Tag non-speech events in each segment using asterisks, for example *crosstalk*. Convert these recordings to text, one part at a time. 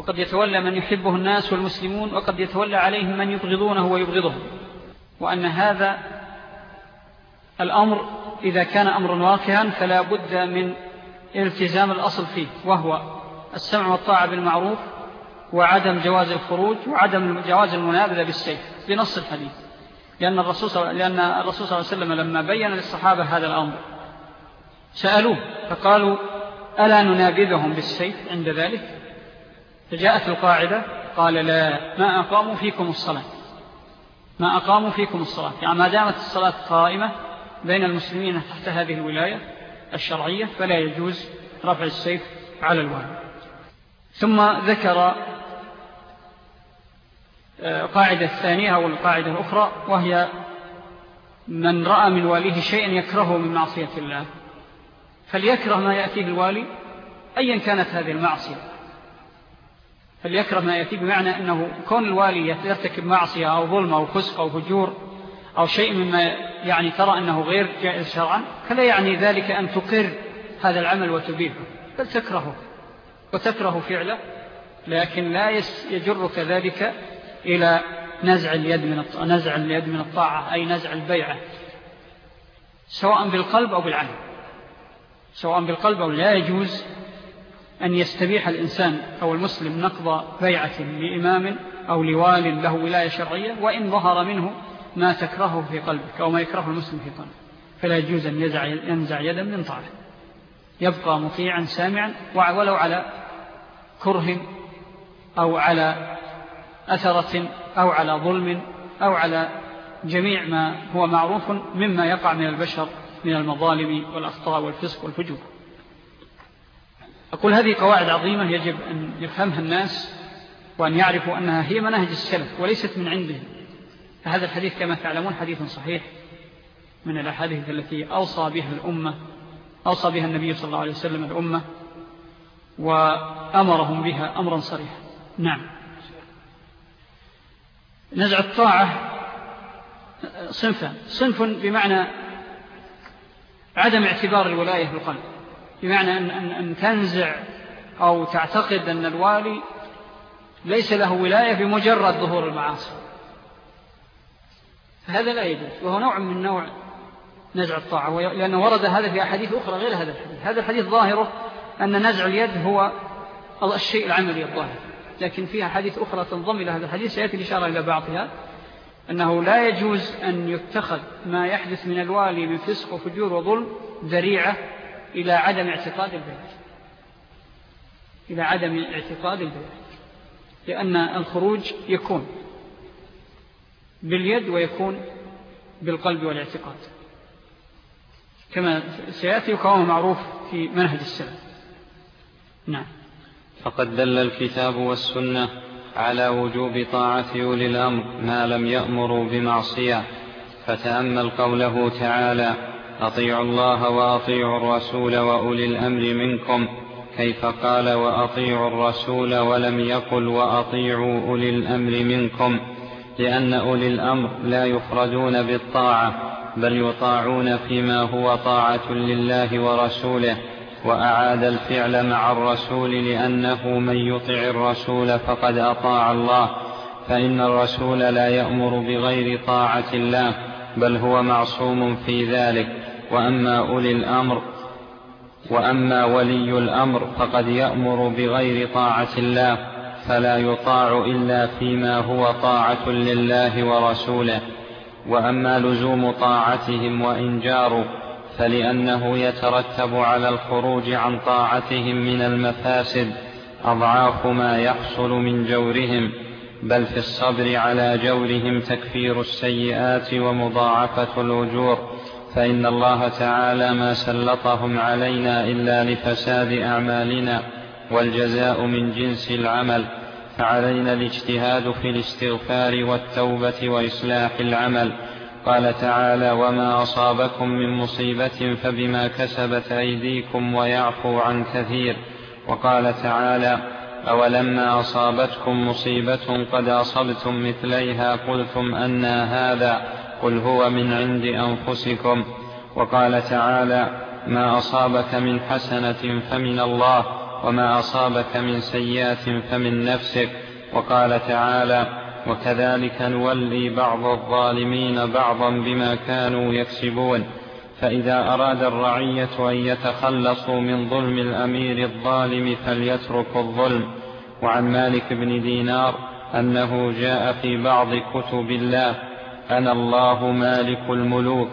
وقد يتولى من يحبه الناس والمسلمون وقد يتولى عليهم من يبغضونه ويبغضهم. وأن هذا الأمر إذا كان أمر واقعا فلا بد من التزام الأصل فيه وهو السمع والطاعة بالمعروف وعدم جواز الخروج وعدم جواز المنابذة بالسيف بنص الحديث. لأن الرسول, لأن الرسول صلى الله عليه وسلم لما بين للصحابة هذا الأمر سألوه فقالوا ألا ننابذهم بالسيف عند ذلك؟ فجاءت القاعدة قال لا ما أقاموا فيكم الصلاة. ما أقاموا فيكم الصلاة. يعني ما دامت الصلاة قائمة بين المسلمين تحت هذه الولاية الشرعية فلا يجوز رفع السيف على الوالي ثم ذكر آه، قاعدة الثانية أو القاعدة الأخرى وهي من رأى من واليه شيئا يكرهه من معصية الله. فليكره ما يأتيه الوالي أيا كانت هذه المعصية. فليكره ما يأتيه بمعنى أنه كون الوالي يرتكب معصية أو ظلم أو فسق أو فجور أو شيء مما يعني ترى أنه غير جائز شرعا فلا يعني ذلك أن تقر هذا العمل وتبيهه بل تكرهه وتكره فعله لكن لا يجرك ذلك إلى نزع اليد من نزع اليد من الطاعة أي نزع البيعة سواء بالقلب أو بالعين سواء بالقلب أو لا يجوز أن يستبيح الإنسان أو المسلم نقض بيعة لإمام أو لوال له ولاية شرعية وإن ظهر منه ما تكرهه في قلبك أو ما يكره المسلم في قلبك فلا يجوز أن ينزع يدا من طاعة. يبقى مطيعا سامعا ولو على كره أو على أثرة أو على ظلم أو على جميع ما هو معروف مما يقع من البشر من المظالم والأخطاء والفسق والفجور. أقول هذه قواعد عظيمة يجب أن يفهمها الناس وأن يعرفوا أنها هي مناهج السلف وليست من عندهم. فهذا الحديث كما تعلمون حديث صحيح من الأحاديث التي أوصى بها الأمة أوصى بها النبي صلى الله عليه وسلم الأمة وأمرهم بها أمرا صريحا. نعم. نزع الطاعة صنفا. صنف بمعنى عدم اعتبار الولاية في القلب. بمعنى أن, أن, أن تنزع أو تعتقد أن الوالي ليس له ولاية بمجرد ظهور المعاصي. فهذا لا يجوز وهو نوع من نوع نزع الطاعة لأنه ورد هذا في أحاديث أخرى غير هذا الحديث. هذا الحديث ظاهره أن نزع اليد هو الشيء العملي الظاهر. لكن فيها حديث أخرى تنضم إلى هذا الحديث سيأتي الإشارة إلى بعضها. أنه لا يجوز أن يتخذ ما يحدث من الوالي من فسق وفجور وظلم ذريعة إلى عدم اعتقاد البيت. إلى عدم اعتقاد البيت. لأن الخروج يكون باليد ويكون بالقلب والاعتقاد. كما سيأتي وكما معروف في منهج السلام نعم. فقد دل الكتاب والسنة على وجوب طاعة أولي الأمر ما لم يأمروا بمعصية. فتأمل قوله تعالى أطيعوا الله وأطيعوا الرسول وأولي الأمر منكم. كيف قال وأطيعوا الرسول ولم يقل وأطيعوا أولي الأمر منكم. لأن أولي الأمر لا يفردون بالطاعة بل يطاعون فيما هو طاعة لله ورسوله. وأعاد الفعل مع الرسول لأنه من يطع الرسول فقد أطاع الله. فإن الرسول لا يأمر بغير طاعة الله بل هو معصوم في ذلك. وأما أولي الأمر وأما ولي الأمر فقد يأمر بغير طاعة الله فلا يطاع إلا فيما هو طاعة لله ورسوله. وأما لزوم طاعتهم وإن جاروا فلأنه يترتب على الخروج عن طاعتهم من المفاسد أضعاف ما يحصل من جورهم بل في الصبر على جورهم تكفير السيئات ومضاعفة الأجور. فإن الله تعالى ما سلطهم علينا إلا لفساد أعمالنا والجزاء من جنس العمل فعلينا الاجتهاد في الاستغفار والتوبة وإصلاح العمل. قال تعالى وما أصابكم من مصيبة فبما كسبت أيديكم ويعفو عن كثير وقال تعالى أولما أصابتكم مصيبة قد أصبتم مثليها قلتم أنا هذا قل هو من عند أنفسكم وقال تعالى ما أصابك من حسنة فمن الله وما أصابك من سيئة فمن نفسك وقال تعالى وكذلك نولي بعض الظالمين بعضا بما كانوا يكسبون فإذا أراد الرعية أن يتخلصوا من ظلم الأمير الظالم فليتركوا الظلم وعن مالك بن دينار أنه جاء في بعض كتب الله أنا الله مالك الملوك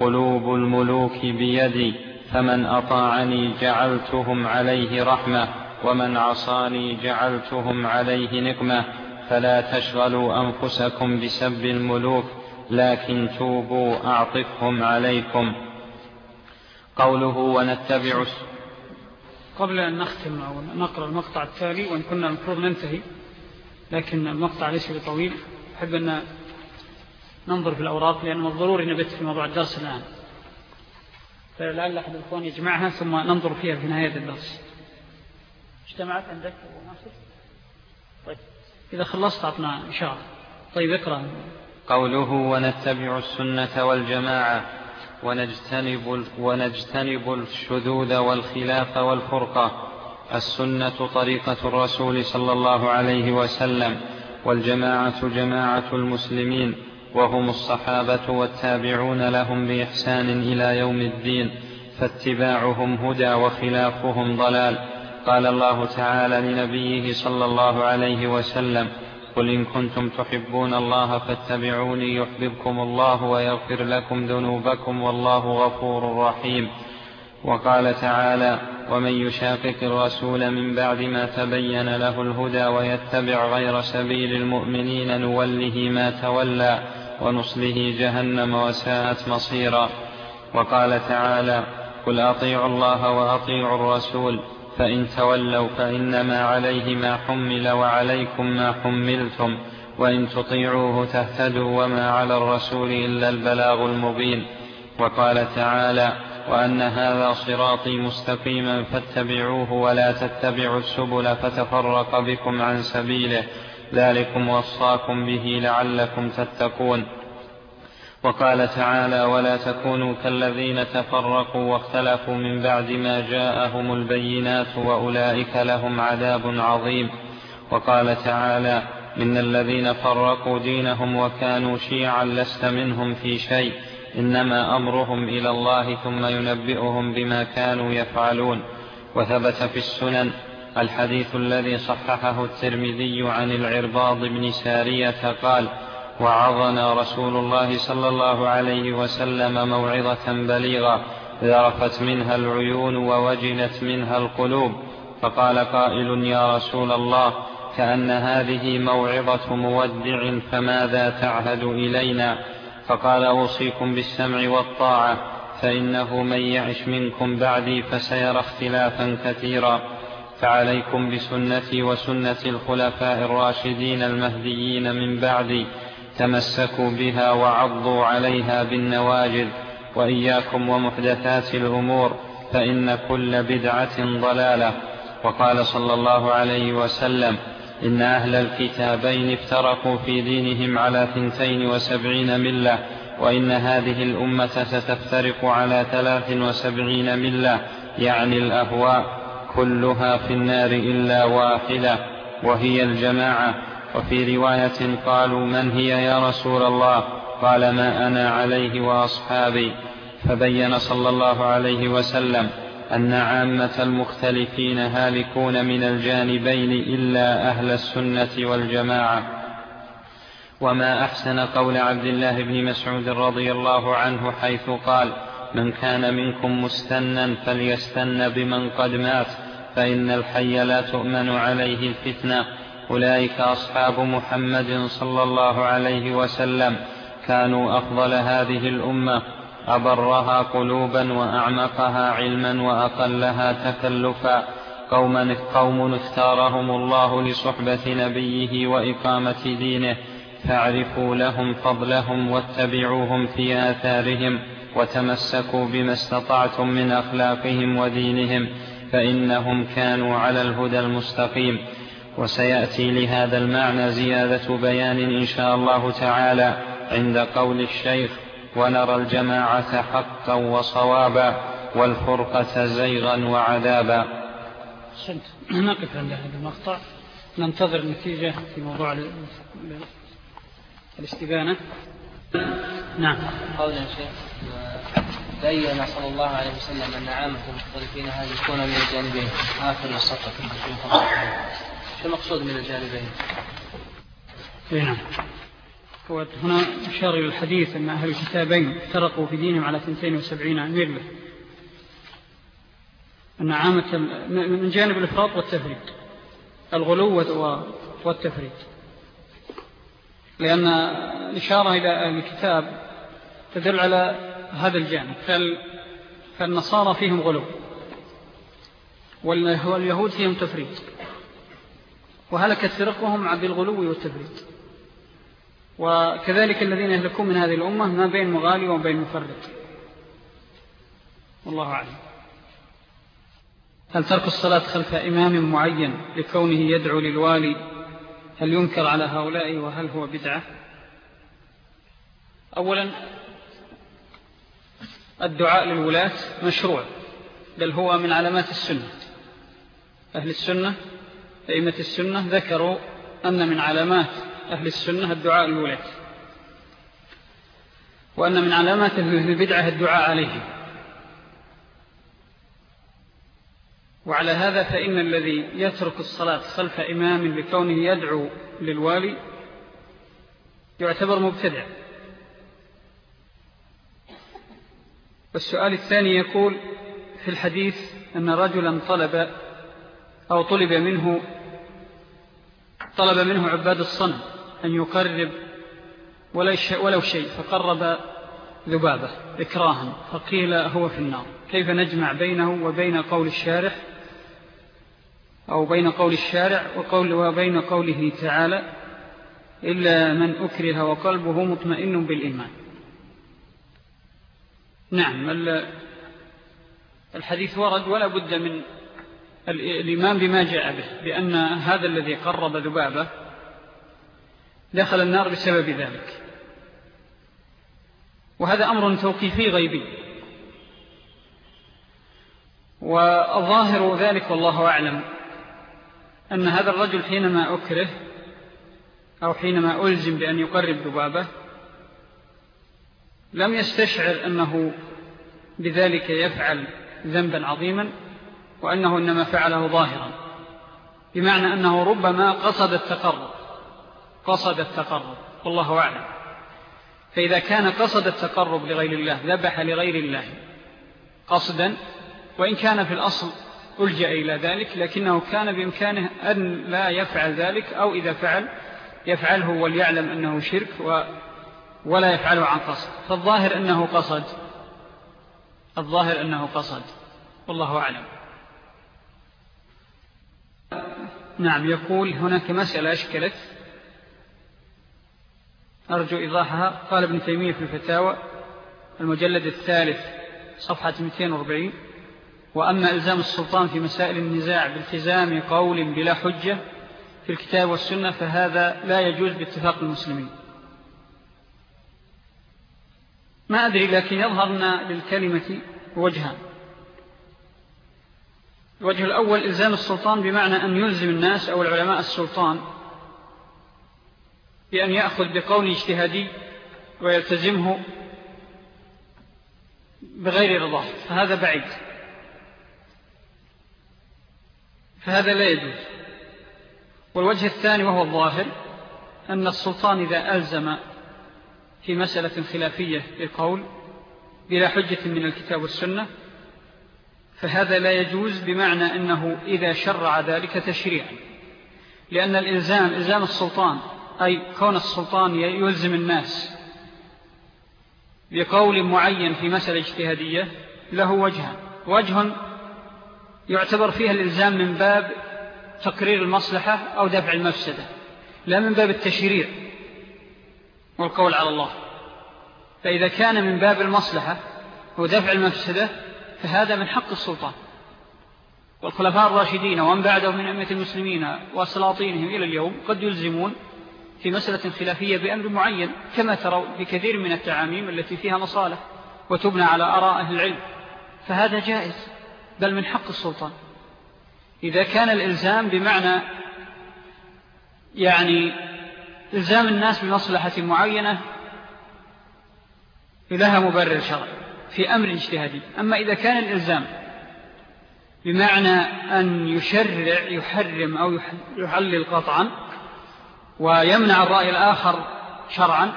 قلوب الملوك بيدي فمن أطاعني جعلتهم عليه رحمة ومن عصاني جعلتهم عليه نقمة. فلا تشغلوا أنفسكم بسب الملوك لكن توبوا أعطفهم عليكم. قوله ونتبع قبل أن نختم أو نقرأ المقطع التالي وإن كنا المفروض ننتهي لكن المقطع ليس بطويل أحب أن ننظر في الأوراق لأنه الضروري نبت في موضوع الدرس الآن. فلعل أحد الأخوان يجمعها ثم ننظر فيها في نهاية الدرس. اجتمعت عندك طيب. إذا خلصت أعطنا إن شاء الله. طيب اقرأ. قوله ونتبع السنة والجماعة ونجتنب, ونجتنب الشذوذ والخلاف والفرقة. السنة طريقة الرسول صلى الله عليه وسلم والجماعة جماعة المسلمين. وهم الصحابة والتابعون لهم بإحسان إلى يوم الدين فاتباعهم هدى وخلافهم ضلال. قال الله تعالى لنبيه صلى الله عليه وسلم قل إن كنتم تحبون الله فاتبعوني يحببكم الله ويغفر لكم ذنوبكم والله غفور رحيم. وقال تعالى ومن يشاقق الرسول من بعد ما تبين له الهدى ويتبع غير سبيل المؤمنين نوله ما تولى ونصله جهنم وساءت مصيرا. وقال تعالى قل أطيعوا الله وأطيعوا الرسول فإن تولوا فإنما عليه ما حمل وعليكم ما حملتم وإن تطيعوه تهتدوا وما على الرسول إلا البلاغ المبين وقال تعالى وأن هذا صراطي مستقيما فاتبعوه ولا تتبعوا السبل فتفرق بكم عن سبيله ذلكم وصاكم به لعلكم تتقون. وقال تعالى ولا تكونوا كالذين تفرقوا واختلفوا من بعد ما جاءهم البينات وأولئك لهم عذاب عظيم وقال تعالى إن الذين فرقوا دينهم وكانوا شيعا لست منهم في شيء إنما أمرهم إلى الله ثم ينبئهم بما كانوا يفعلون وثبت في السنن الحديث الذي صححه الترمذي عن العرباض بن سارية قال وعظنا رسول الله صلى الله عليه وسلم موعظة بليغة ذرفت منها العيون ووجلت منها القلوب. فقال قائل يا رسول الله كأن هذه موعظة مودع فماذا تعهد إلينا؟ فقال أوصيكم بالسمع والطاعة فإنه من يعش منكم بعدي فسيرى اختلافا كثيرا. فعليكم بسنتي وسنة الخلفاء الراشدين المهديين من بعدي تمسكوا بها وعضوا عليها بالنواجذ وإياكم ومحدثات الأمور فإن كل بدعة ضلالة. وقال صلى الله عليه وسلم إن أهل الكتابين افترقوا في دينهم على ثنتين وسبعين ملة وإن هذه الأمة ستفترق على ثلاث وسبعين ملة يعني الأهواء. كلها في النار إلا واحدة وهي الجماعة. وفي رواية قالوا من هي يا رسول الله؟ قال ما أنا عليه وأصحابي. فبين صلى الله عليه وسلم أن عامة المختلفين هالكون من الجانبين إلا أهل السنة والجماعة. وما أحسن قول عبد الله بن مسعود رضي الله عنه حيث قال من كان منكم مستنا فليستن بمن قد مات فإن الحي لا تؤمن عليه الفتنة. أولئك أصحاب محمد صلى الله عليه وسلم كانوا أفضل هذه الأمة. أبرها قلوبا وأعمقها علما وأقلها تكلفا. قوما قوم اختارهم الله لصحبة نبيه وإقامة دينه. فاعرفوا لهم فضلهم واتبعوهم في آثارهم. وتمسكوا بما استطعتم من أخلاقهم ودينهم فإنهم كانوا على الهدى المستقيم. وسيأتي لهذا المعنى زيادة بيان إن شاء الله تعالى عند قول الشيخ ونرى الجماعة حقا وصوابا والفرقة زيغا وعذابا سنت *clears throat* نقف عند هذا المقطع. ننتظر النتيجة في موضوع الاستبانة. نعم. قولا شيخ بين صلى الله عليه وسلم أن عامة المختلفين هذه يكون من الجانبين؟ آخر السطر شو المقصود من الجانبين؟ نعم. هنا أشار إلى الحديث أن أهل الكتابين افترقوا في دينهم على 72 أمير أن عامة من جانب الإفراط والتفريط الغلو والتفريط. لأن الإشارة إلى الكتاب تدل على هذا الجانب. فالنصارى فيهم غلو واليهود فيهم تفريط وهلكت فرقهم بالغلو والتفريط. وكذلك الذين يهلكون من هذه الأمة ما بين مغالي وبين مفرط. والله أعلم. هل ترك الصلاة خلف إمام معين لكونه يدعو للوالي هل ينكر على هؤلاء وهل هو بدعة؟ أولا الدعاء للولاة مشروع بل هو من علامات السنة. أهل السنة أئمة السنة ذكروا أن من علامات أهل السنة الدعاء للولاة وأن من علامات أهل البدعة الدعاء عليهم. وعلى هذا فإن الذي يترك الصلاة خلف إمام لكونه يدعو للوالي يعتبر مبتدع. والسؤال الثاني يقول في الحديث أن رجلا طلب أو طلب منه طلب منه عباد الصنم أن يقرب ولو شيء فقرب ذبابة إكراها فقيل هو في النار. كيف نجمع بينه وبين قول الشارح؟ أو بين قول الشارع وقول وبين قوله تعالى إلا من أكره وقلبه مطمئن بالإيمان. نعم الحديث ورد ولا بد من الإيمان بما جاء به بأن هذا الذي قرب ذبابة دخل النار بسبب ذلك. وهذا أمر توقيفي غيبي. والظاهر ذلك والله أعلم. أن هذا الرجل حينما أكره أو حينما ألزم بأن يقرب ذبابة لم يستشعر أنه بذلك يفعل ذنبا عظيما وأنه إنما فعله ظاهرا. بمعنى أنه ربما قصد التقرب قصد التقرب والله أعلم. فإذا كان قصد التقرب لغير الله ذبح لغير الله قصدا وإن كان في الأصل ألجأ إلى ذلك لكنه كان بإمكانه أن لا يفعل ذلك أو إذا فعل يفعله وليعلم أنه شرك ولا يفعله عن قصد. فالظاهر أنه قصد. الظاهر أنه قصد. والله أعلم. نعم يقول هناك مسألة أشكلت. أرجو إيضاحها. قال ابن تيمية في الفتاوى المجلد الثالث صفحة 240 وأما إلزام السلطان في مسائل النزاع بالتزام قول بلا حجة في الكتاب والسنة فهذا لا يجوز باتفاق المسلمين. ما أدري لكن يظهرنا للكلمة وجهان الوجه الأول إلزام السلطان بمعنى أن يلزم الناس أو العلماء السلطان بأن يأخذ بقول اجتهادي ويلتزمه بغير رضاه فهذا بعيد. فهذا لا يجوز. والوجه الثاني وهو الظاهر أن السلطان إذا ألزم في مسألة خلافية للقول بلا حجة من الكتاب والسنة فهذا لا يجوز بمعنى أنه إذا شرع ذلك تشريعا. لأن الإلزام إلزام السلطان أي كون السلطان يلزم الناس بقول معين في مسألة اجتهادية له وجهان. وجه يعتبر فيها الإلزام من باب تقرير المصلحة أو دفع المفسدة لا من باب التشريع والقول على الله. فإذا كان من باب المصلحة ودفع المفسدة فهذا من حق السلطان. والخلفاء الراشدين ومن بعدهم من أمة المسلمين وسلاطينهم إلى اليوم قد يلزمون في مسألة خلافية بأمر معين كما تروا بكثير من التعاميم التي فيها مصالح وتبنى على أراء أهل العلم. فهذا جائز. بل من حق السلطان. إذا كان الإلزام بمعنى يعني إلزام الناس بمصلحة معينة لها مبرر شرعي في أمر اجتهادي. أما إذا كان الإلزام بمعنى أن يشرع يحرم أو يحلل قطعا ويمنع الرأي الآخر شرعا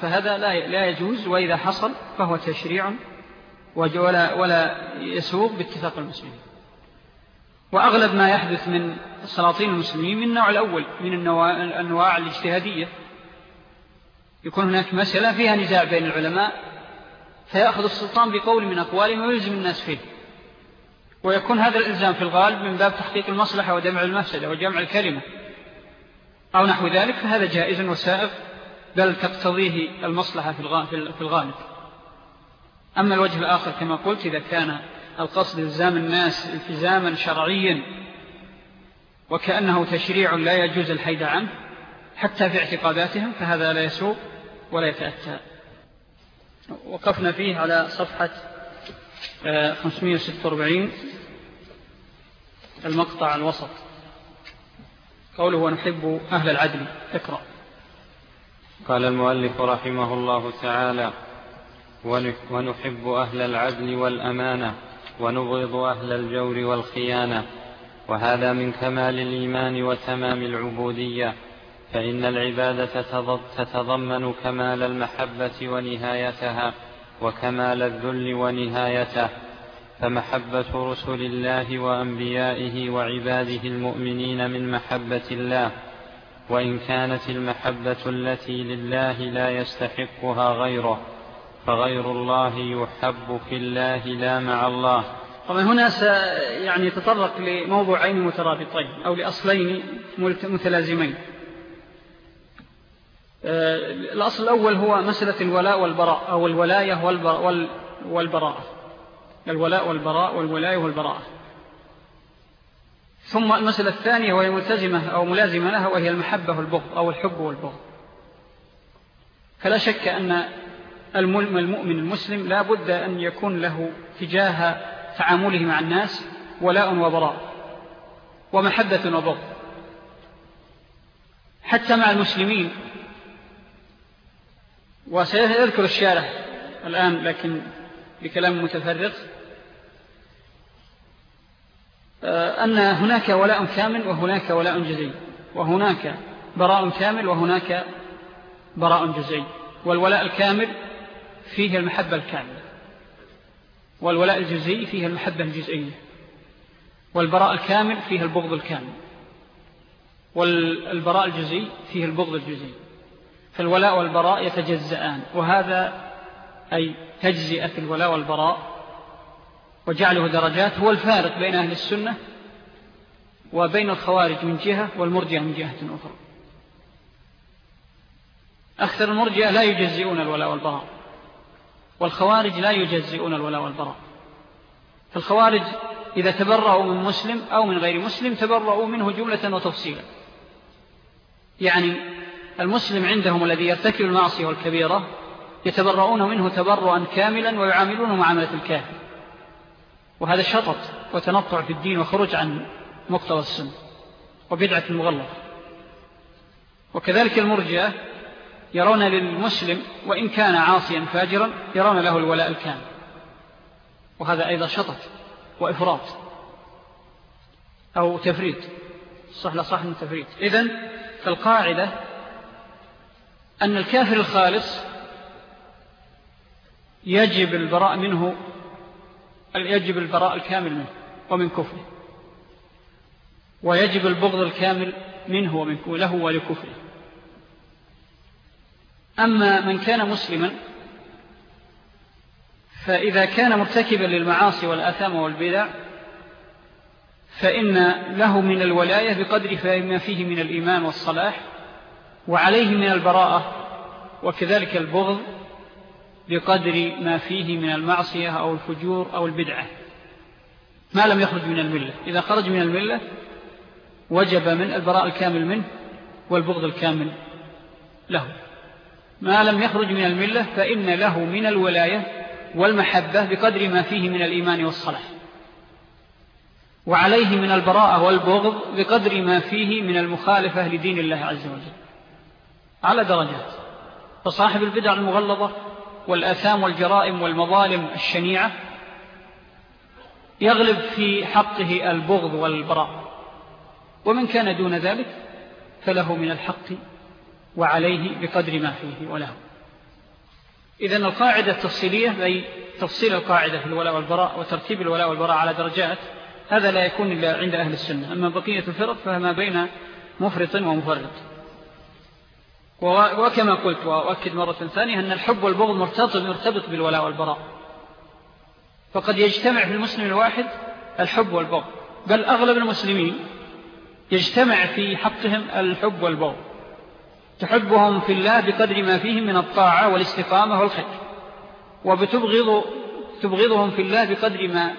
فهذا لا لا يجوز وإذا حصل فهو تشريع ولا, ولا يسوق باتفاق المسلمين. وأغلب ما يحدث من السلاطين المسلمين من النوع الأول من النواع الاجتهادية. يكون هناك مسألة فيها نزاع بين العلماء فيأخذ السلطان بقول من أقوالهم ويلزم الناس فيه. ويكون هذا الإلزام في الغالب من باب تحقيق المصلحة ودمع المفسدة وجمع الكلمة. أو نحو ذلك فهذا جائز وسائغ بل تقتضيه المصلحة في الغالب. أما الوجه الآخر كما قلت إذا كان القصد إلزام الناس التزاما شرعيا وكأنه تشريع لا يجوز الحيد عنه حتى في اعتقاداتهم فهذا لا يسوق ولا يتأتى. وقفنا فيه على صفحة 546 آه، المقطع الوسط. قوله ونحب أهل العدل. اقرأ. قال المؤلف رحمه الله تعالى ونحب أهل العدل والأمانة ونبغض أهل الجور والخيانة. وهذا من كمال الإيمان وتمام العبودية. فإن العبادة تتضمن كمال المحبة ونهايتها وكمال الذل ونهايته. فمحبة رسل الله وأنبيائه وعباده المؤمنين من محبة الله. وإن كانت المحبة التي لله لا يستحقها غيره. فغير الله يحب في الله لا مع الله. طبعا هنا يعني يتطرق لموضوعين مترابطين أو لأصلين متلازمين. آه، الأصل الأول هو مسألة الولاء والبراء أو الولاية والبراء الولاء والبراء والولاية والبراء ثم المسألة الثانية وهي ملتزمة أو ملازمة لها وهي المحبة والبغض أو الحب والبغض. فلا شك أن المؤمن المسلم لا بد أن يكون له تجاه تعامله مع الناس ولاء وبراء ومحبة وبغض حتى مع المسلمين. وسيذكر الشارح الآن لكن بكلام متفرق. آه، أن هناك ولاء كامل وهناك ولاء جزي وهناك براء كامل وهناك براء جزي والولاء الكامل فيه المحبة الكاملة. والولاء الجزئي فيه المحبة الجزئية. والبراء الكامل فيه البغض الكامل. والبراء الجزئي فيه البغض الجزئي. فالولاء والبراء يتجزآن وهذا أي تجزئة الولاء والبراء وجعله درجات هو الفارق بين أهل السنة وبين الخوارج من جهة والمرجع من جهة أخرى. أكثر المرجع لا يجزئون الولاء والبراء. والخوارج لا يجزئون الولاء والبراء. فالخوارج إذا تبرأوا من مسلم أو من غير مسلم تبرأوا منه جملة وتفصيلا. يعني المسلم عندهم الذي يرتكب المعصية والكبيرة يتبرؤون منه تبرؤا كاملا ويعاملونه معاملة الكافر وهذا شطط وتنطع في الدين وخروج عن مقتضى السنة وبدعة المغلق. وكذلك المرجئة يرون للمسلم وإن كان عاصيا فاجرا يرون له الولاء الكامل. وهذا أيضا شطط وإفراط أو تفريط. صح لا صح من تفريط. إذن فالقاعدة أن الكافر الخالص يجب البراء منه يجب البراء الكامل منه ومن كفره. ويجب البغض الكامل منه ومن له ولكفره. أما من كان مسلما فإذا كان مرتكبا للمعاصي والآثام والبدع فإن له من الولاية بقدر ما فيه من الإيمان والصلاح وعليه من البراءة وكذلك البغض بقدر ما فيه من المعصية أو الفجور أو البدعة. ما لم يخرج من الملة. إذا خرج من الملة وجب من البراء الكامل منه والبغض الكامل له. ما لم يخرج من الملة فإن له من الولاية والمحبة بقدر ما فيه من الإيمان والصلاح. وعليه من البراءة والبغض بقدر ما فيه من المخالفة لدين الله عز وجل. على درجات. فصاحب البدع المغلظة والأثام والجرائم والمظالم الشنيعة يغلب في حقه البغض والبراء ومن كان دون ذلك فله من الحق وعليه بقدر ما فيه وله. إذن القاعدة التفصيلية أي تفصيل القاعدة في الولاء والبراء وترتيب الولاء والبراء على درجات هذا لا يكون إلا عند أهل السنة. أما بقية الفرق فما بين مفرط ومفرط. وكما قلت وأؤكد مرة ثانية أن الحب والبغض مرتبط, مرتبط بالولاء والبراء. فقد يجتمع في المسلم الواحد الحب والبغض. بل أغلب المسلمين يجتمع في حقهم الحب والبغض. تحبهم في الله بقدر ما فيهم من الطاعة والاستقامة والخير. وبتبغض تبغضهم في الله بقدر ما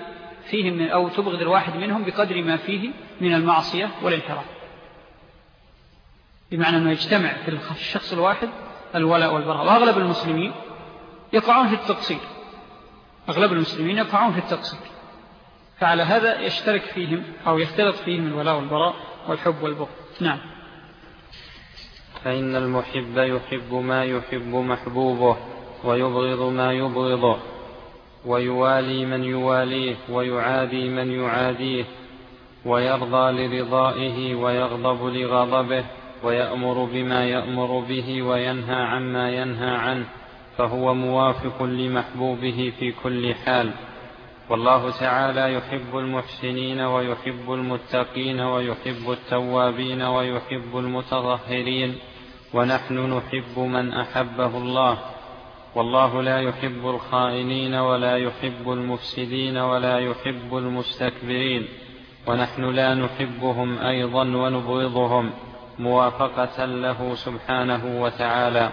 فيهم من أو تبغض الواحد منهم بقدر ما فيه من المعصية والانحراف. بمعنى أنه يجتمع في الشخص الواحد الولاء والبراء وأغلب المسلمين يقعون في التقصير. أغلب المسلمين يقعون في التقصير. فعلى هذا يشترك فيهم أو يختلط فيهم الولاء والبراء والحب والبغض. نعم. فإن المحب يحب ما يحب محبوبه ويبغض ما يبغضه ويوالي من يواليه ويعادي من يعاديه ويرضى لرضائه ويغضب لغضبه ويأمر بما يأمر به وينهى عما ينهى عنه فهو موافق لمحبوبه في كل حال. والله تعالى يحب المحسنين ويحب المتقين ويحب التوابين ويحب المتظهرين ونحن نحب من أحبه الله والله لا يحب الخائنين ولا يحب المفسدين ولا يحب المستكبرين ونحن لا نحبهم أيضا ونبغضهم موافقة له سبحانه وتعالى.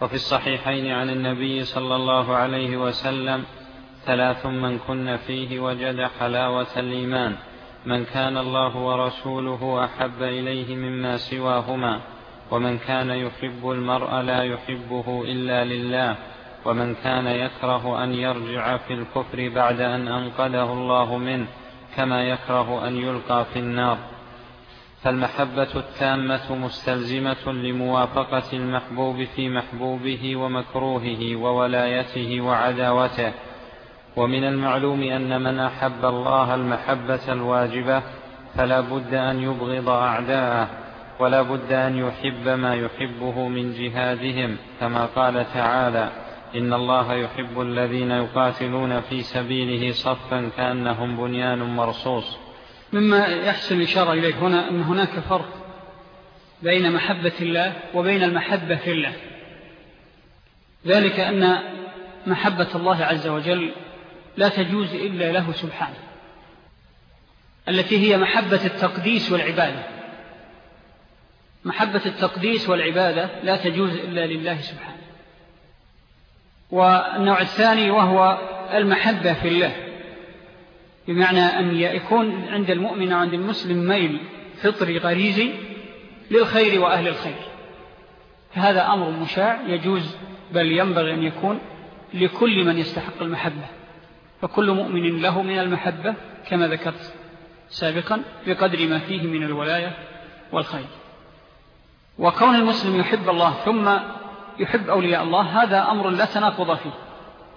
وفي الصحيحين عن النبي صلى الله عليه وسلم ثلاث من كن فيه وجد حلاوة الإيمان. من كان الله ورسوله أحب إليه مما سواهما ومن كان يحب المرء لا يحبه إلا لله ومن كان يكره أن يرجع في الكفر بعد أن أنقذه الله منه كما يكره أن يلقى في النار. فالمحبة التامة مستلزمة لموافقة المحبوب في محبوبه ومكروهه وولايته وعداوته. ومن المعلوم أن من أحب الله المحبة الواجبة فلا بد أن يبغض أعداءه ولا بد أن يحب ما يحبه من جهادهم كما قال تعالى إن الله يحب الذين يقاتلون في سبيله صفا كأنهم بنيان مرصوص. مما يحسن الإشارة إليه هنا أن هناك فرق بين محبة الله وبين المحبة في الله ذلك أن محبة الله عز وجل لا تجوز إلا له سبحانه التي هي محبة التقديس والعبادة. محبة التقديس والعبادة لا تجوز إلا لله سبحانه. والنوع الثاني وهو المحبة في الله بمعنى أن يكون عند المؤمن وعند المسلم ميل فطري غريزي للخير وأهل الخير. فهذا أمر مشاع يجوز بل ينبغي أن يكون لكل من يستحق المحبة. فكل مؤمن له من المحبة كما ذكرت سابقا بقدر ما فيه من الولاية والخير. وكون المسلم يحب الله ثم يحب أولياء الله هذا أمر لا تناقض فيه.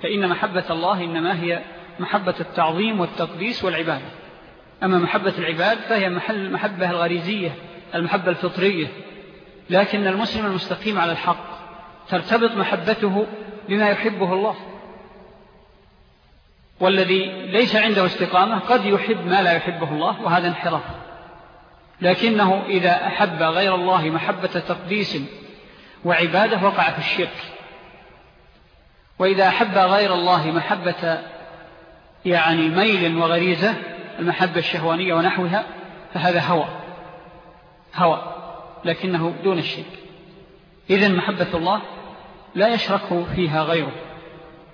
فإن محبة الله إنما هي محبة التعظيم والتقديس والعبادة. أما محبة العباد فهي محل المحبة الغريزية المحبة الفطرية. لكن المسلم المستقيم على الحق ترتبط محبته بما يحبه الله. والذي ليس عنده استقامة قد يحب ما لا يحبه الله وهذا انحراف. لكنه إذا أحب غير الله محبة تقديس وعبادة وقع في الشرك. وإذا أحب غير الله محبة يعني ميل وغريزة المحبة الشهوانية ونحوها فهذا هوى. هوى لكنه دون الشرك. إذن محبة الله لا يشرك فيها غيره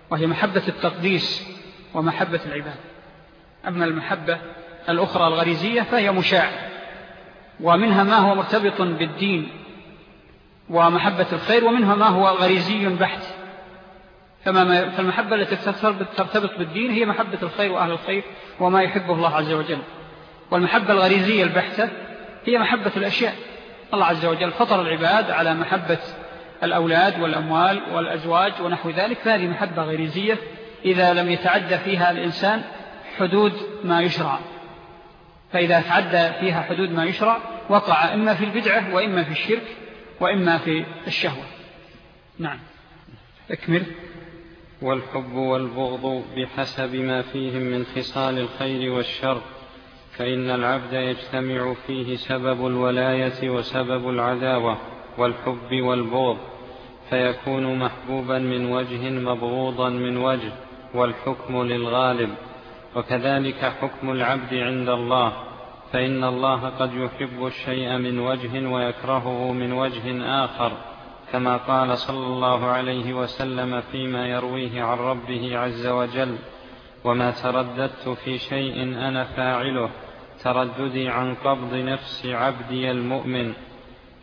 وهي محبة التقديس. ومحبة العباد. أما المحبة الأخرى الغريزية فهي مشاع ومنها ما هو مرتبط بالدين ومحبة الخير ومنها ما هو غريزي بحت. فالمحبة التي ترتبط بالدين هي محبة الخير وأهل الخير وما يحبه الله عز وجل. والمحبة الغريزية البحتة هي محبة الأشياء. الله عز وجل فطر العباد على محبة الأولاد والأموال والأزواج ونحو ذلك فهذه محبة غريزية إذا لم يتعدى فيها الإنسان حدود ما يشرع. فإذا تعدى فيها حدود ما يشرع وقع إما في البدعة وإما في الشرك وإما في الشهوة. نعم. أكمل. والحب والبغض بحسب ما فيهم من خصال الخير والشر فإن العبد يجتمع فيه سبب الولاية وسبب العداوة والحب والبغض فيكون محبوبا من وجه مبغوضا من وجه والحكم للغالب وكذلك حكم العبد عند الله فإن الله قد يحب الشيء من وجه ويكرهه من وجه آخر كما قال صلى الله عليه وسلم فيما يرويه عن ربه عز وجل وما ترددت في شيء أنا فاعله ترددي عن قبض نفس عبدي المؤمن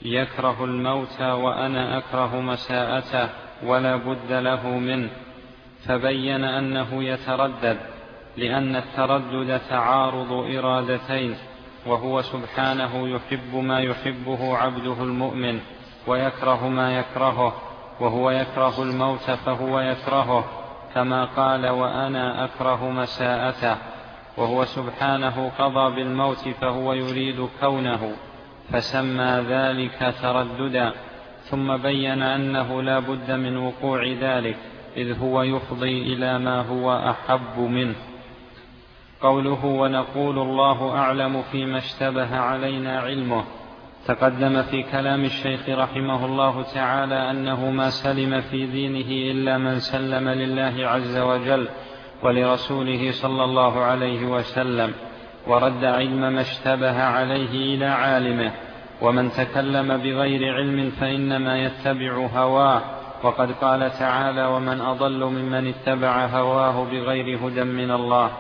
يكره الموت وأنا أكره مساءته ولا بد له منه. فبين أنه يتردد لأن التردد تعارض إرادتين وهو سبحانه يحب ما يحبه عبده المؤمن ويكره ما يكرهه وهو يكره الموت فهو يكرهه كما قال وأنا أكره مساءته وهو سبحانه قضى بالموت فهو يريد كونه فسمى ذلك ترددا ثم بين أنه لا بد من وقوع ذلك. إذ هو يفضي إلى ما هو أحب منه. قوله ونقول الله أعلم فيما اشتبه علينا علمه. تقدم في كلام الشيخ رحمه الله تعالى أنه ما سلم في دينه إلا من سلم لله عز وجل ولرسوله صلى الله عليه وسلم ورد علم ما اشتبه عليه إلى عالمه. ومن تكلم بغير علم فإنما يتبع هواه. وقد قال تعالى ومن أضل ممن اتبع هواه بغير هدى من الله.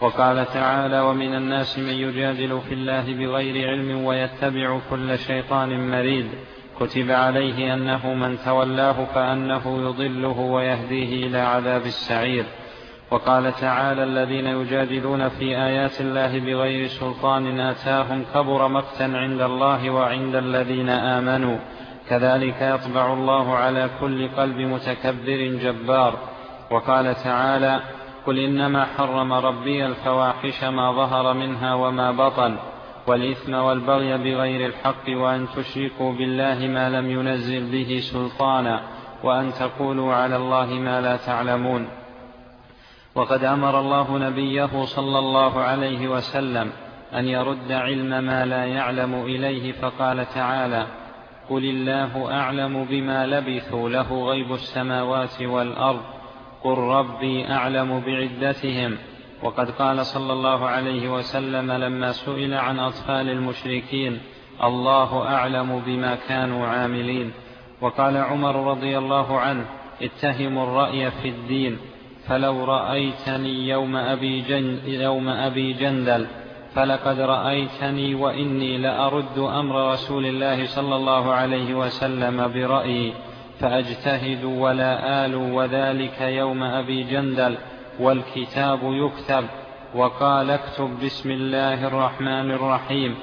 وقال تعالى ومن الناس من يجادل في الله بغير علم ويتبع كل شيطان مريد. كتب عليه أنه من تولاه فأنه يضله ويهديه إلى عذاب السعير. وقال تعالى الذين يجادلون في آيات الله بغير سلطان آتاهم كبر مقتا عند الله وعند الذين آمنوا. كذلك يطبع الله على كل قلب متكبر جبار وقال تعالى قل إنما حرم ربي الفواحش ما ظهر منها وما بطن والإثم والبغي بغير الحق وأن تشركوا بالله ما لم ينزل به سلطانا وأن تقولوا على الله ما لا تعلمون وقد أمر الله نبيه صلى الله عليه وسلم أن يرد علم ما لا يعلم إليه فقال تعالى قل الله أعلم بما لبثوا له غيب السماوات والأرض قل ربي أعلم بعدتهم وقد قال صلى الله عليه وسلم لما سئل عن أطفال المشركين الله أعلم بما كانوا عاملين وقال عمر رضي الله عنه اتهموا الرأي في الدين فلو رأيتني يوم أبي, جن يوم أبي جندل فلقد رأيتني وإني لأرد أمر رسول الله صلى الله عليه وسلم برأيي فأجتهد ولا آل وذلك يوم أبي جندل والكتاب يكتب وقال اكتب بسم الله الرحمن الرحيم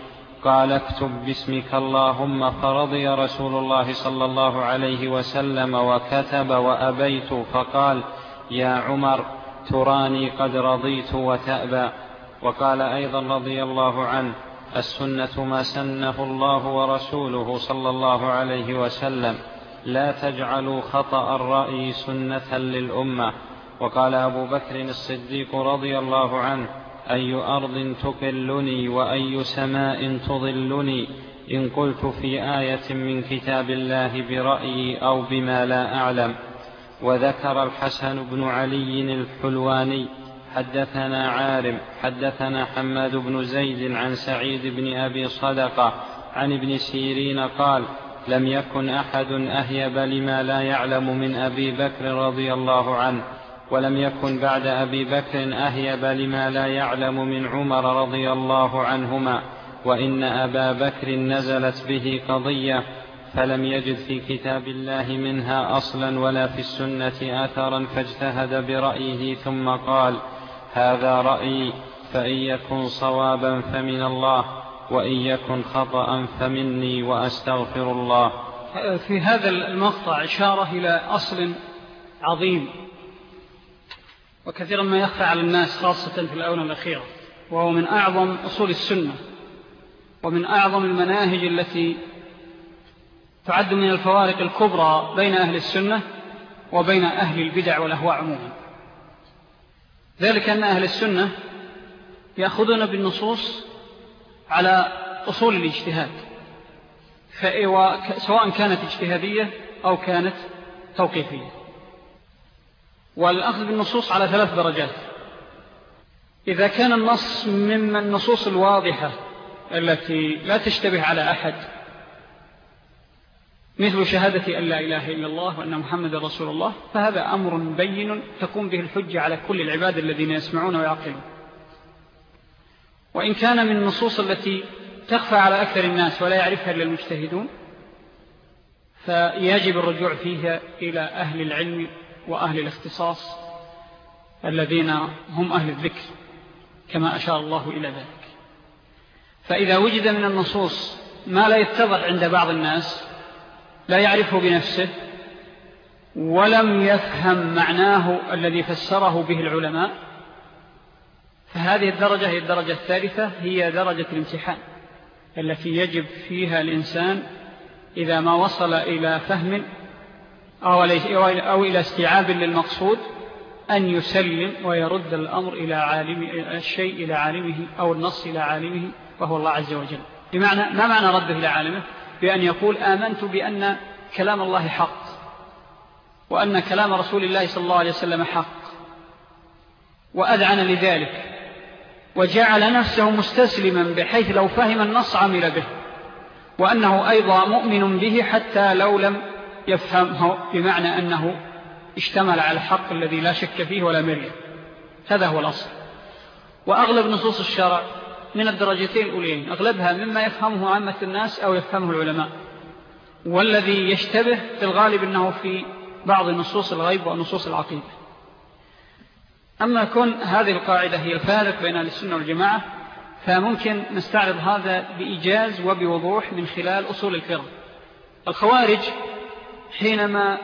قال اكتب باسمك اللهم فرضي رسول الله صلى الله عليه وسلم وكتب وأبيت فقال يا عمر تراني قد رضيت وتأبى. وقال أيضا رضي الله عنه السنة ما سنه الله ورسوله صلى الله عليه وسلم لا تجعلوا خطأ الرأي سنة للأمة. وقال أبو بكر الصديق رضي الله عنه أي أرض تقلني وأي سماء تظلني؟ إن قلت في آية من كتاب الله برأيي أو بما لا أعلم. وذكر الحسن بن علي الحلواني حدثنا عارم حدثنا حماد بن زيد عن سعيد بن أبي صدقة عن ابن سيرين قال لم يكن أحد أهيب لما لا يعلم من أبي بكر رضي الله عنه ولم يكن بعد أبي بكر أهيب لما لا يعلم من عمر رضي الله عنهما وإن أبا بكر نزلت به قضية فلم يجد في كتاب الله منها أصلا ولا في السنة أثرا فاجتهد برأيه ثم قال هذا رأيي فإن يكن صوابا فمن الله وإن يكن خطأ فمني وأستغفر الله. في هذا المقطع إشارة إلى أصل عظيم وكثيرا ما يخفى على الناس خاصة في الأونة الأخيرة وهو من أعظم أصول السنة ومن أعظم المناهج التي تعد من الفوارق الكبرى بين أهل السنة وبين أهل البدع والأهواء عموما. ذلك أن أهل السنة يأخذون بالنصوص على أصول الاجتهاد سواء كانت اجتهادية أو كانت توقيفية. والأخذ بالنصوص على ثلاث درجات. إذا كان النص مما النصوص الواضحة التي لا تشتبه على أحد مثل شهادة أن لا إله إلا الله وأن محمد رسول الله فهذا أمر بين تكون به الحجة على كل العباد الذين يسمعون ويعقلون. وإن كان من النصوص التي تخفى على أكثر الناس ولا يعرفها إلا المجتهدون فيجب الرجوع فيها إلى أهل العلم وأهل الاختصاص الذين هم أهل الذكر كما أشار الله إلى ذلك. فإذا وجد من النصوص ما لا يتضح عند بعض الناس لا يعرفه بنفسه ولم يفهم معناه الذي فسره به العلماء فهذه الدرجة هي الدرجة الثالثة هي درجة الامتحان التي يجب فيها الإنسان إذا ما وصل إلى فهم أو إلى استيعاب للمقصود أن يسلم ويرد الأمر إلى عالم الشيء إلى عالمه أو النص إلى عالمه وهو الله عز وجل. بمعنى ما معنى رده إلى عالمه؟ بأن يقول آمنت بأن كلام الله حق وأن كلام رسول الله صلى الله عليه وسلم حق وأذعن لذلك وجعل نفسه مستسلما بحيث لو فهم النص عمل به وأنه أيضا مؤمن به حتى لو لم يفهمه بمعنى أنه اشتمل على الحق الذي لا شك فيه ولا مرية هذا هو الأصل. وأغلب نصوص الشرع من الدرجتين الأولين. أغلبها مما يفهمه عامة الناس أو يفهمه العلماء. والذي يشتبه في الغالب أنه في بعض نصوص الغيب ونصوص العقيدة. أما كن هذه القاعدة هي الفارق بين السنة والجماعة فممكن نستعرض هذا بإيجاز وبوضوح من خلال أصول الفرق الخوارج حينما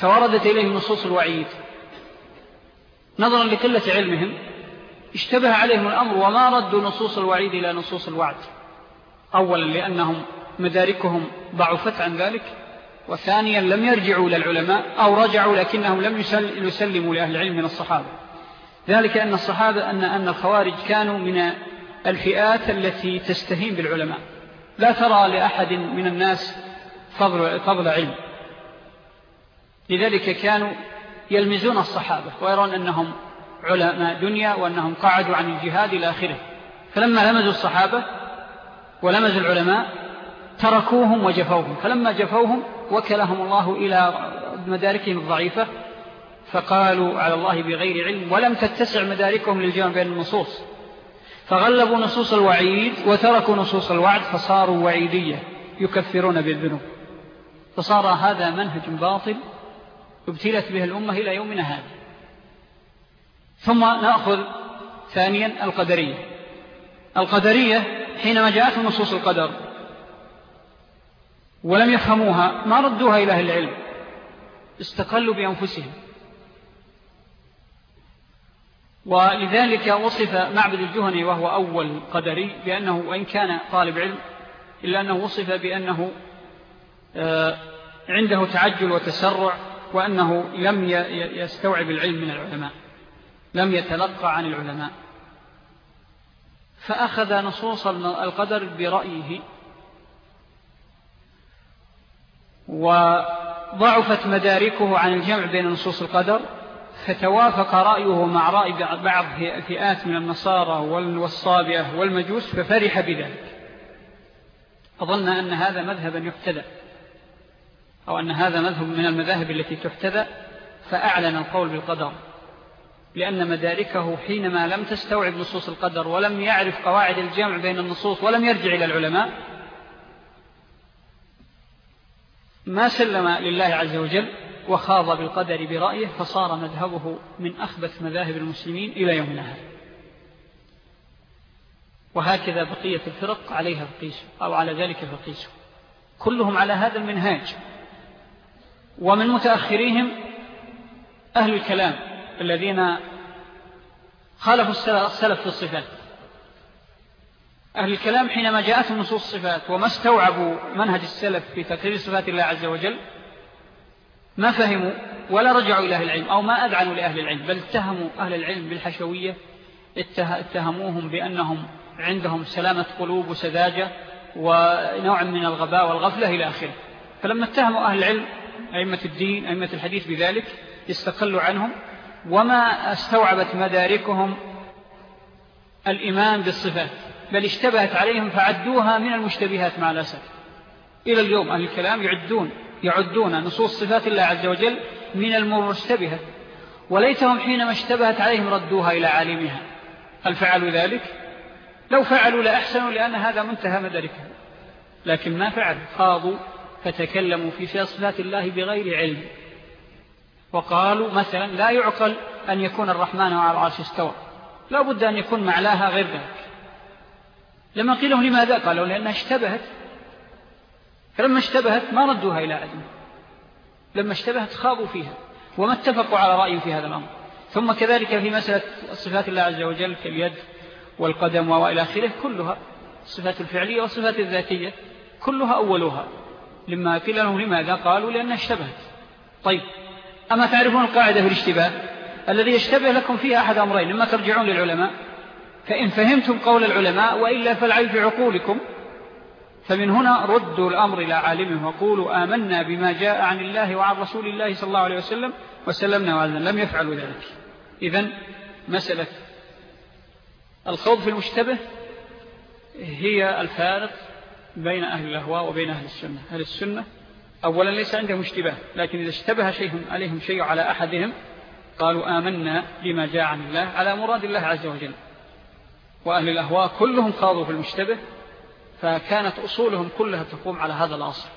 توردت إليهم نصوص الوعيد نظرا لقلة علمهم اشتبه عليهم الأمر وما ردوا نصوص الوعيد إلى نصوص الوعد. أولا لأنهم مداركهم ضعفت عن ذلك وثانيا لم يرجعوا للعلماء أو رجعوا لكنهم لم يسلموا لأهل العلم من الصحابة. ذلك أن الصحابة أن, أن الخوارج كانوا من الفئات التي تستهين بالعلماء. لا ترى لأحد من الناس فضل, فضل علم. لذلك كانوا يلمزون الصحابة ويرون أنهم علماء دنيا وأنهم قعدوا عن الجهاد إلى آخره. فلما لمزوا الصحابة ولمزوا العلماء تركوهم وجفوهم. فلما جفوهم وكلهم الله إلى مداركهم الضعيفة فقالوا على الله بغير علم ولم تتسع مداركهم للجمع بين النصوص. فغلبوا نصوص الوعيد وتركوا نصوص الوعد فصاروا وعيدية يكفرون بالذنوب. فصار هذا منهج باطل ابتلت به الأمة إلى يومنا هذا. ثم نأخذ ثانيا القدرية. القدرية حينما جاءت نصوص القدر ولم يفهموها ما ردوها إلى أهل العلم؟ استقلوا بأنفسهم. ولذلك وصف معبد الجهني وهو أول قدري بأنه وإن كان طالب علم إلا أنه وصف بأنه آه، عنده تعجل وتسرع وأنه لم يستوعب العلم من العلماء. لم يتلقى عن العلماء. فأخذ نصوص القدر برأيه. وضعفت مداركه عن الجمع بين نصوص القدر فتوافق رأيه مع رأي بعض فئات من النصارى والصابئة والمجوس ففرح بذلك. فظن أن هذا مذهبا يحتدى أو أن هذا مذهب من المذاهب التي تحتدى فأعلن القول بالقدر. لأن مداركه حينما لم تستوعب نصوص القدر ولم يعرف قواعد الجمع بين النصوص ولم يرجع إلى العلماء ما سلم لله عز وجل وخاض بالقدر برأيه فصار مذهبه من أخبث مذاهب المسلمين إلى يومنا هذا وهكذا بقية الفرق عليها فقيسه أو على ذلك فقيسه كلهم على هذا المنهاج. ومن متأخريهم أهل الكلام. الذين خالفوا السلف في الصفات. أهل الكلام حينما جاءتهم نصوص الصفات وما استوعبوا منهج السلف في تقرير صفات الله عز وجل ما فهموا ولا رجعوا إلى أهل العلم أو ما أذعنوا لأهل العلم بل اتهموا أهل العلم بالحشوية اتهموهم بأنهم عندهم سلامة قلوب وسذاجة ونوع من الغباء والغفلة إلى آخره. فلما اتهموا أهل العلم أئمة الدين أئمة الحديث بذلك استقلوا عنهم وما استوعبت مداركهم الإيمان بالصفات بل اشتبهت عليهم فعدوها من المشتبهات مع الأسف. إلى اليوم أهل الكلام يعدون يعدون نصوص صفات الله عز وجل من المشتبهة وليتهم حينما اشتبهت عليهم ردوها إلى عالمها. هل فعلوا ذلك؟ لو فعلوا لأحسنوا لأن هذا منتهى مداركهم. لكن ما فعل خاضوا فتكلموا في صفات الله بغير علم. وقالوا مثلا لا يعقل أن يكون الرحمن على العرش استوى. لا بد أن يكون معلاها غير ذلك. لما قيلهم لماذا؟ قالوا لأنها اشتبهت. فلما اشتبهت ما ردوها إلى عدم لما اشتبهت خاضوا فيها وما اتفقوا على رأي في هذا الأمر. ثم كذلك في مسألة صفات الله عز وجل كاليد والقدم وإلى آخره كلها الصفات الفعلية والصفات الذاتية كلها أولها. لما قيل لهم لماذا؟ قالوا لأنها اشتبهت. طيب أما تعرفون القاعدة في الاشتباه؟ الذي يشتبه لكم فيها أحد أمرين لما ترجعون للعلماء. فإن فهمتم قول العلماء وإلا فالعيب في عقولكم. فمن هنا ردوا الأمر إلى عالمه وقولوا آمنا بما جاء عن الله وعن رسول الله صلى الله عليه وسلم وسلمنا وعلنا لم يفعلوا ذلك. إذن مسألة الخوض في المشتبه هي الفارق بين أهل الأهواء وبين أهل السنة. أهل السنة أولا ليس عندهم اشتباه لكن إذا اشتبه شيء عليهم شيء على أحدهم قالوا آمنا بما جاء عن الله على مراد الله عز وجل. وأهل الأهواء كلهم خاضوا في المشتبه فكانت أصولهم كلها تقوم على هذا الأصل.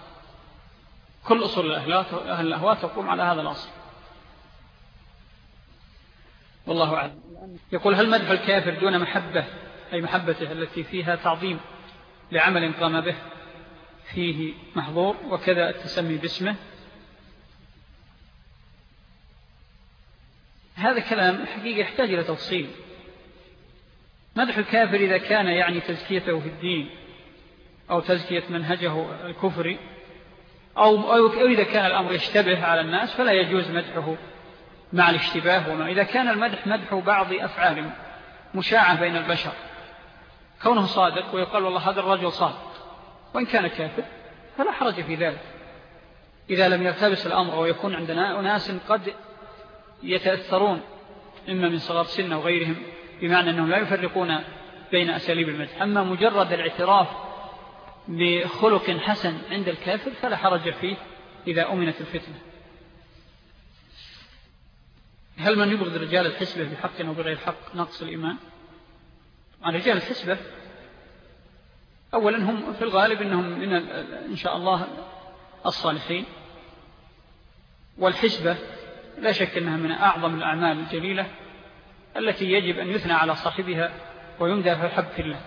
كل أصول أهل الأهواء تقوم على هذا الأصل. والله أعلم. يقول هل مدح الكافر دون محبة أي محبته التي فيها تعظيم لعمل قام به؟ فيه محظور وكذا التسمي باسمه. هذا كلام حقيقة يحتاج إلى تفصيل. مدح الكافر إذا كان يعني تزكيته في الدين أو تزكية منهجه الكفري أو, إذا كان الأمر يشتبه على الناس فلا يجوز مدحه مع الاشتباه وما. إذا كان المدح مدح بعض أفعال مشاعة بين البشر. كونه صادق ويقال والله هذا الرجل صادق. وإن كان كافر فلا حرج في ذلك. إذا لم يرتبس الأمر ويكون عندنا أناس قد يتأثرون إما من صغار سن وغيرهم بمعنى أنهم لا يفرقون بين أساليب المدح. أما مجرد الاعتراف بخلق حسن عند الكافر فلا حرج فيه إذا أمنت الفتنة. هل من يبغض رجال الحسبة بحق أو بغير حق؟ نقص الإيمان. عن رجال الحسبة أولا هم في الغالب إنهم من إن شاء الله الصالحين. والحسبة لا شك أنها من أعظم الأعمال الجليلة التي يجب أن يثنى على صاحبها ويمدى في الحب في الله.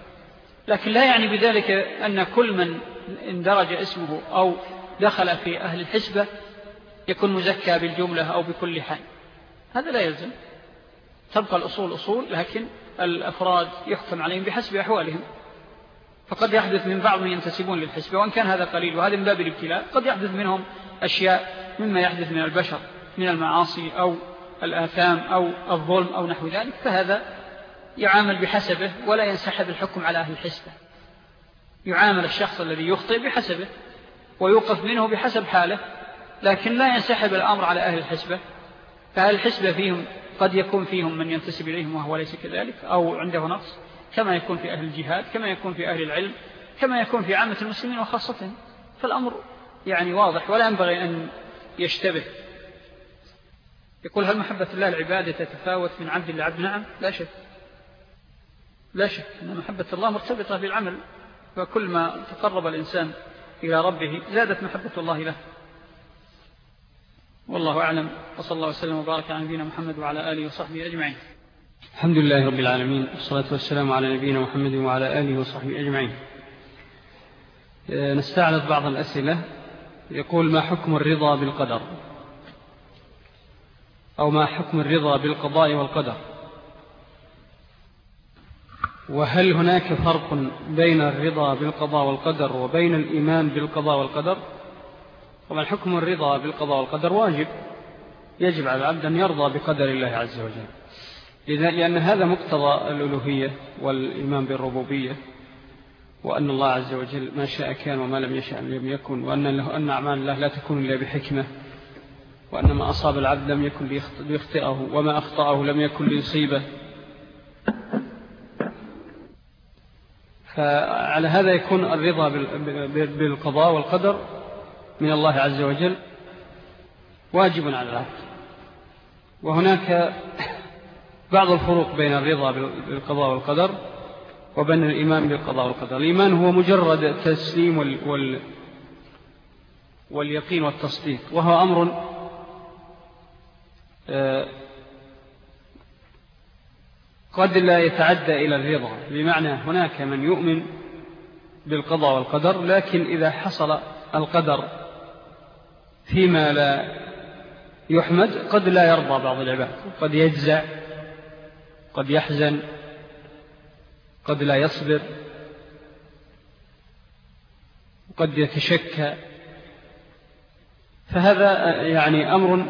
لكن لا يعني بذلك أن كل من اندرج اسمه أو دخل في أهل الحسبة يكون مزكى بالجملة أو بكل حال. هذا لا يلزم. تبقى الأصول أصول لكن الأفراد يحكم عليهم بحسب أحوالهم. فقد يحدث من بعض من ينتسبون للحسبة وأن كان هذا قليل وهذا من باب الابتلاء قد يحدث منهم أشياء مما يحدث من البشر من المعاصي أو الآثام أو الظلم أو نحو ذلك فهذا يعامل بحسبه ولا ينسحب الحكم على أهل الحسبة يعامل الشخص الذي يخطئ بحسبه ويوقف منه بحسب حاله لكن لا ينسحب الأمر على أهل الحسبة فهل الحسبة فيهم قد يكون فيهم من ينتسب إليهم وهو ليس كذلك؟ أو عنده نقص؟ كما يكون في أهل الجهاد كما يكون في أهل العلم كما يكون في عامة المسلمين وخاصة. فالأمر يعني واضح ولا ينبغي أن يشتبه. يقول هل محبة الله العبادة تتفاوت من عبد لعبد؟ نعم لا شك. لا شك أن محبة الله مرتبطة بالعمل فكل ما تقرب الإنسان إلى ربه زادت محبة الله له. والله أعلم وصلى الله وسلم وبارك على نبينا محمد وعلى آله وصحبه أجمعين. الحمد لله رب العالمين والصلاة والسلام على نبينا محمد وعلى آله وصحبه أجمعين. نستعرض بعض الأسئلة. يقول ما حكم الرضا بالقدر؟ أو ما حكم الرضا بالقضاء والقدر؟ وهل هناك فرق بين الرضا بالقضاء والقدر وبين الإيمان بالقضاء والقدر؟ طبعا حكم الرضا بالقضاء والقدر واجب. يجب على العبد أن يرضى بقدر الله عز وجل. لأن هذا مقتضى الألوهية والإيمان بالربوبية وأن الله عز وجل ما شاء كان وما لم يشاء لم يكن وأن له أن أعمال الله لا تكون إلا بحكمة وأن ما أصاب العبد لم يكن ليخطئه وما أخطأه لم يكن ليصيبه. فعلى هذا يكون الرضا بالقضاء والقدر من الله عز وجل واجب على العبد. وهناك بعض الفروق بين الرضا بالقضاء والقدر وبين الإيمان بالقضاء والقدر. الإيمان هو مجرد التسليم وال وال واليقين والتصديق وهو أمر آه، قد لا يتعدى إلى الرضا. بمعنى هناك من يؤمن بالقضاء والقدر لكن إذا حصل القدر فيما لا يحمد قد لا يرضى بعض العباد قد يجزع قد يحزن قد لا يصبر قد يتشكى. فهذا يعني أمر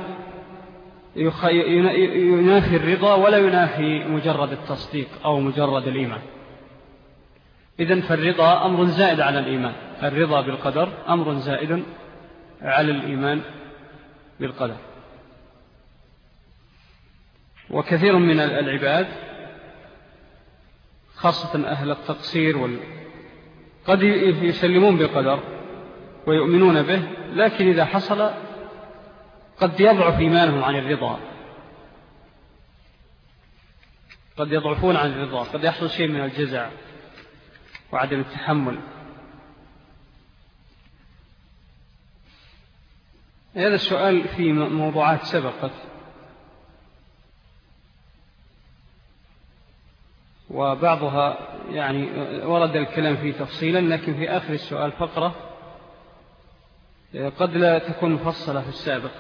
ينافي الرضا ولا ينافي مجرد التصديق أو مجرد الإيمان. إذن فالرضا أمر زائد على الإيمان. الرضا بالقدر أمر زائد على الإيمان بالقدر. وكثير من العباد خاصة أهل التقصير وال... قد يسلمون بالقدر ويؤمنون به لكن إذا حصل قد يضعف إيمانهم عن الرضا. قد يضعفون عن الرضا قد يحصل شيء من الجزع وعدم التحمل. هذا السؤال في موضوعات سبقت. وبعضها يعني ورد الكلام فيه تفصيلا لكن في آخر السؤال فقرة قد لا تكون مفصلة في السابق.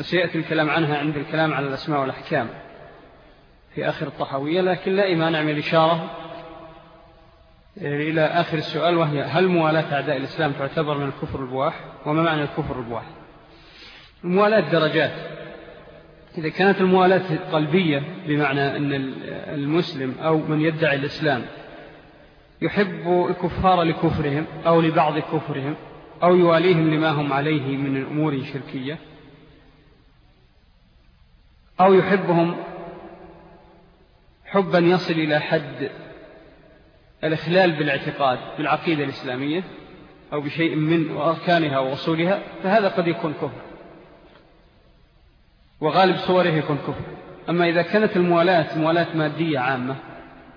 سيأتي الكلام عنها عند الكلام على الأسماء والأحكام في آخر الطحوية لكن لا إيمان عمل إشارة إلى آخر السؤال وهي هل موالاة أعداء الإسلام تعتبر من الكفر البواح؟ وما معنى الكفر البواح؟ الموالاة درجات. إذا كانت الموالاة قلبية بمعنى أن المسلم أو من يدعي الإسلام يحب الكفار لكفرهم أو لبعض كفرهم أو يواليهم لما هم عليه من الأمور الشركية أو يحبهم حبا يصل إلى حد الإخلال بالاعتقاد بالعقيدة الإسلامية أو بشيء من أركانها وأصولها فهذا قد يكون كفر. وغالب صوره يكون كفر. أما إذا كانت الموالاة موالاة مادية عامة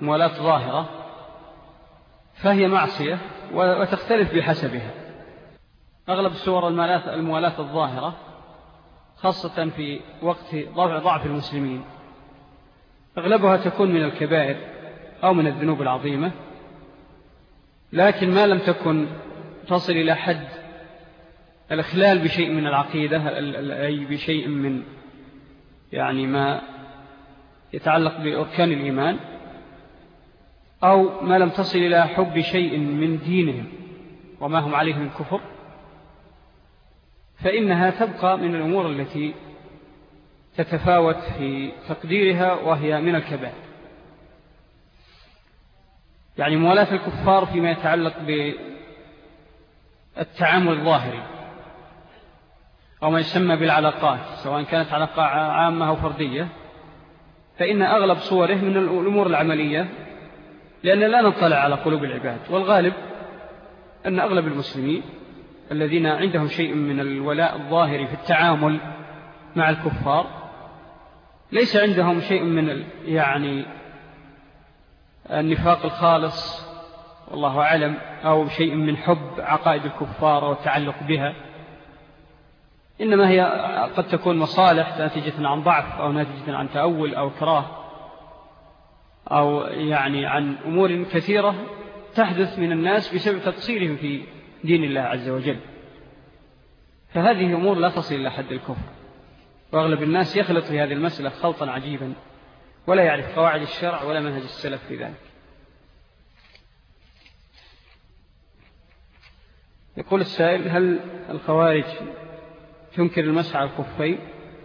موالاة ظاهرة فهي معصية وتختلف بحسبها. أغلب الصور الموالاة الظاهرة خاصة في وقت ضعف المسلمين أغلبها تكون من الكبائر أو من الذنوب العظيمة. لكن ما لم تكن تصل إلى حد الإخلال بشيء من العقيدة أي بشيء من يعني ما يتعلق بأركان الإيمان أو ما لم تصل إلى حب شيء من دينهم وما هم عليه من كفر فإنها تبقى من الأمور التي تتفاوت في تقديرها وهي من الكبائر. يعني موالاة الكفار فيما يتعلق بالتعامل الظاهري. أو ما يسمى بالعلاقات سواء كانت علاقة عامة أو فردية. فإن أغلب صوره من الأمور العملية لأن لا نطلع على قلوب العباد. والغالب أن أغلب المسلمين الذين عندهم شيء من الولاء الظاهري في التعامل مع الكفار ليس عندهم شيء من يعني النفاق الخالص والله أعلم أو شيء من حب عقائد الكفار والتعلق بها. إنما هي قد تكون مصالح ناتجة عن ضعف أو ناتجة عن تأول أو كراه أو يعني عن أمور كثيرة تحدث من الناس بسبب تقصيرهم في دين الله عز وجل. فهذه أمور لا تصل إلى حد الكفر. وأغلب الناس يخلط في هذه المسألة خلطا عجيبا ولا يعرف قواعد الشرع ولا منهج السلف في ذلك. يقول السائل هل الخوارج تنكر المسح على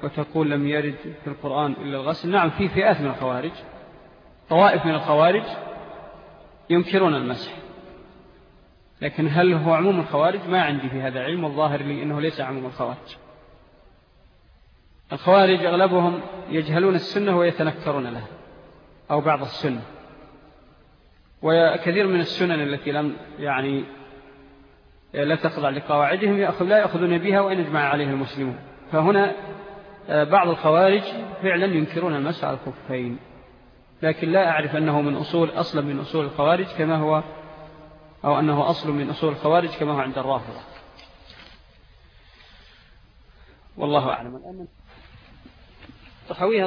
وتقول لم يرد في القرآن إلا الغسل. نعم في فئات من الخوارج طوائف من الخوارج ينكرون المسح. لكن هل هو عموم الخوارج؟ ما عندي في هذا علم والظاهر لي أنه ليس عموم الخوارج. الخوارج أغلبهم يجهلون السنة ويتنكرون لها أو بعض السنة. وكثير من السنن التي لم يعني لا تخضع لقواعدهم لا يأخذون بها وإن أجمع عليها المسلمون. فهنا آه، بعض الخوارج فعلا ينكرون المسعى الخفين لكن لا أعرف أنه من أصول أصلا من أصول الخوارج كما هو أو أنه أصل من أصول الخوارج كما هو عند الرافضة. والله أعلم. طحويها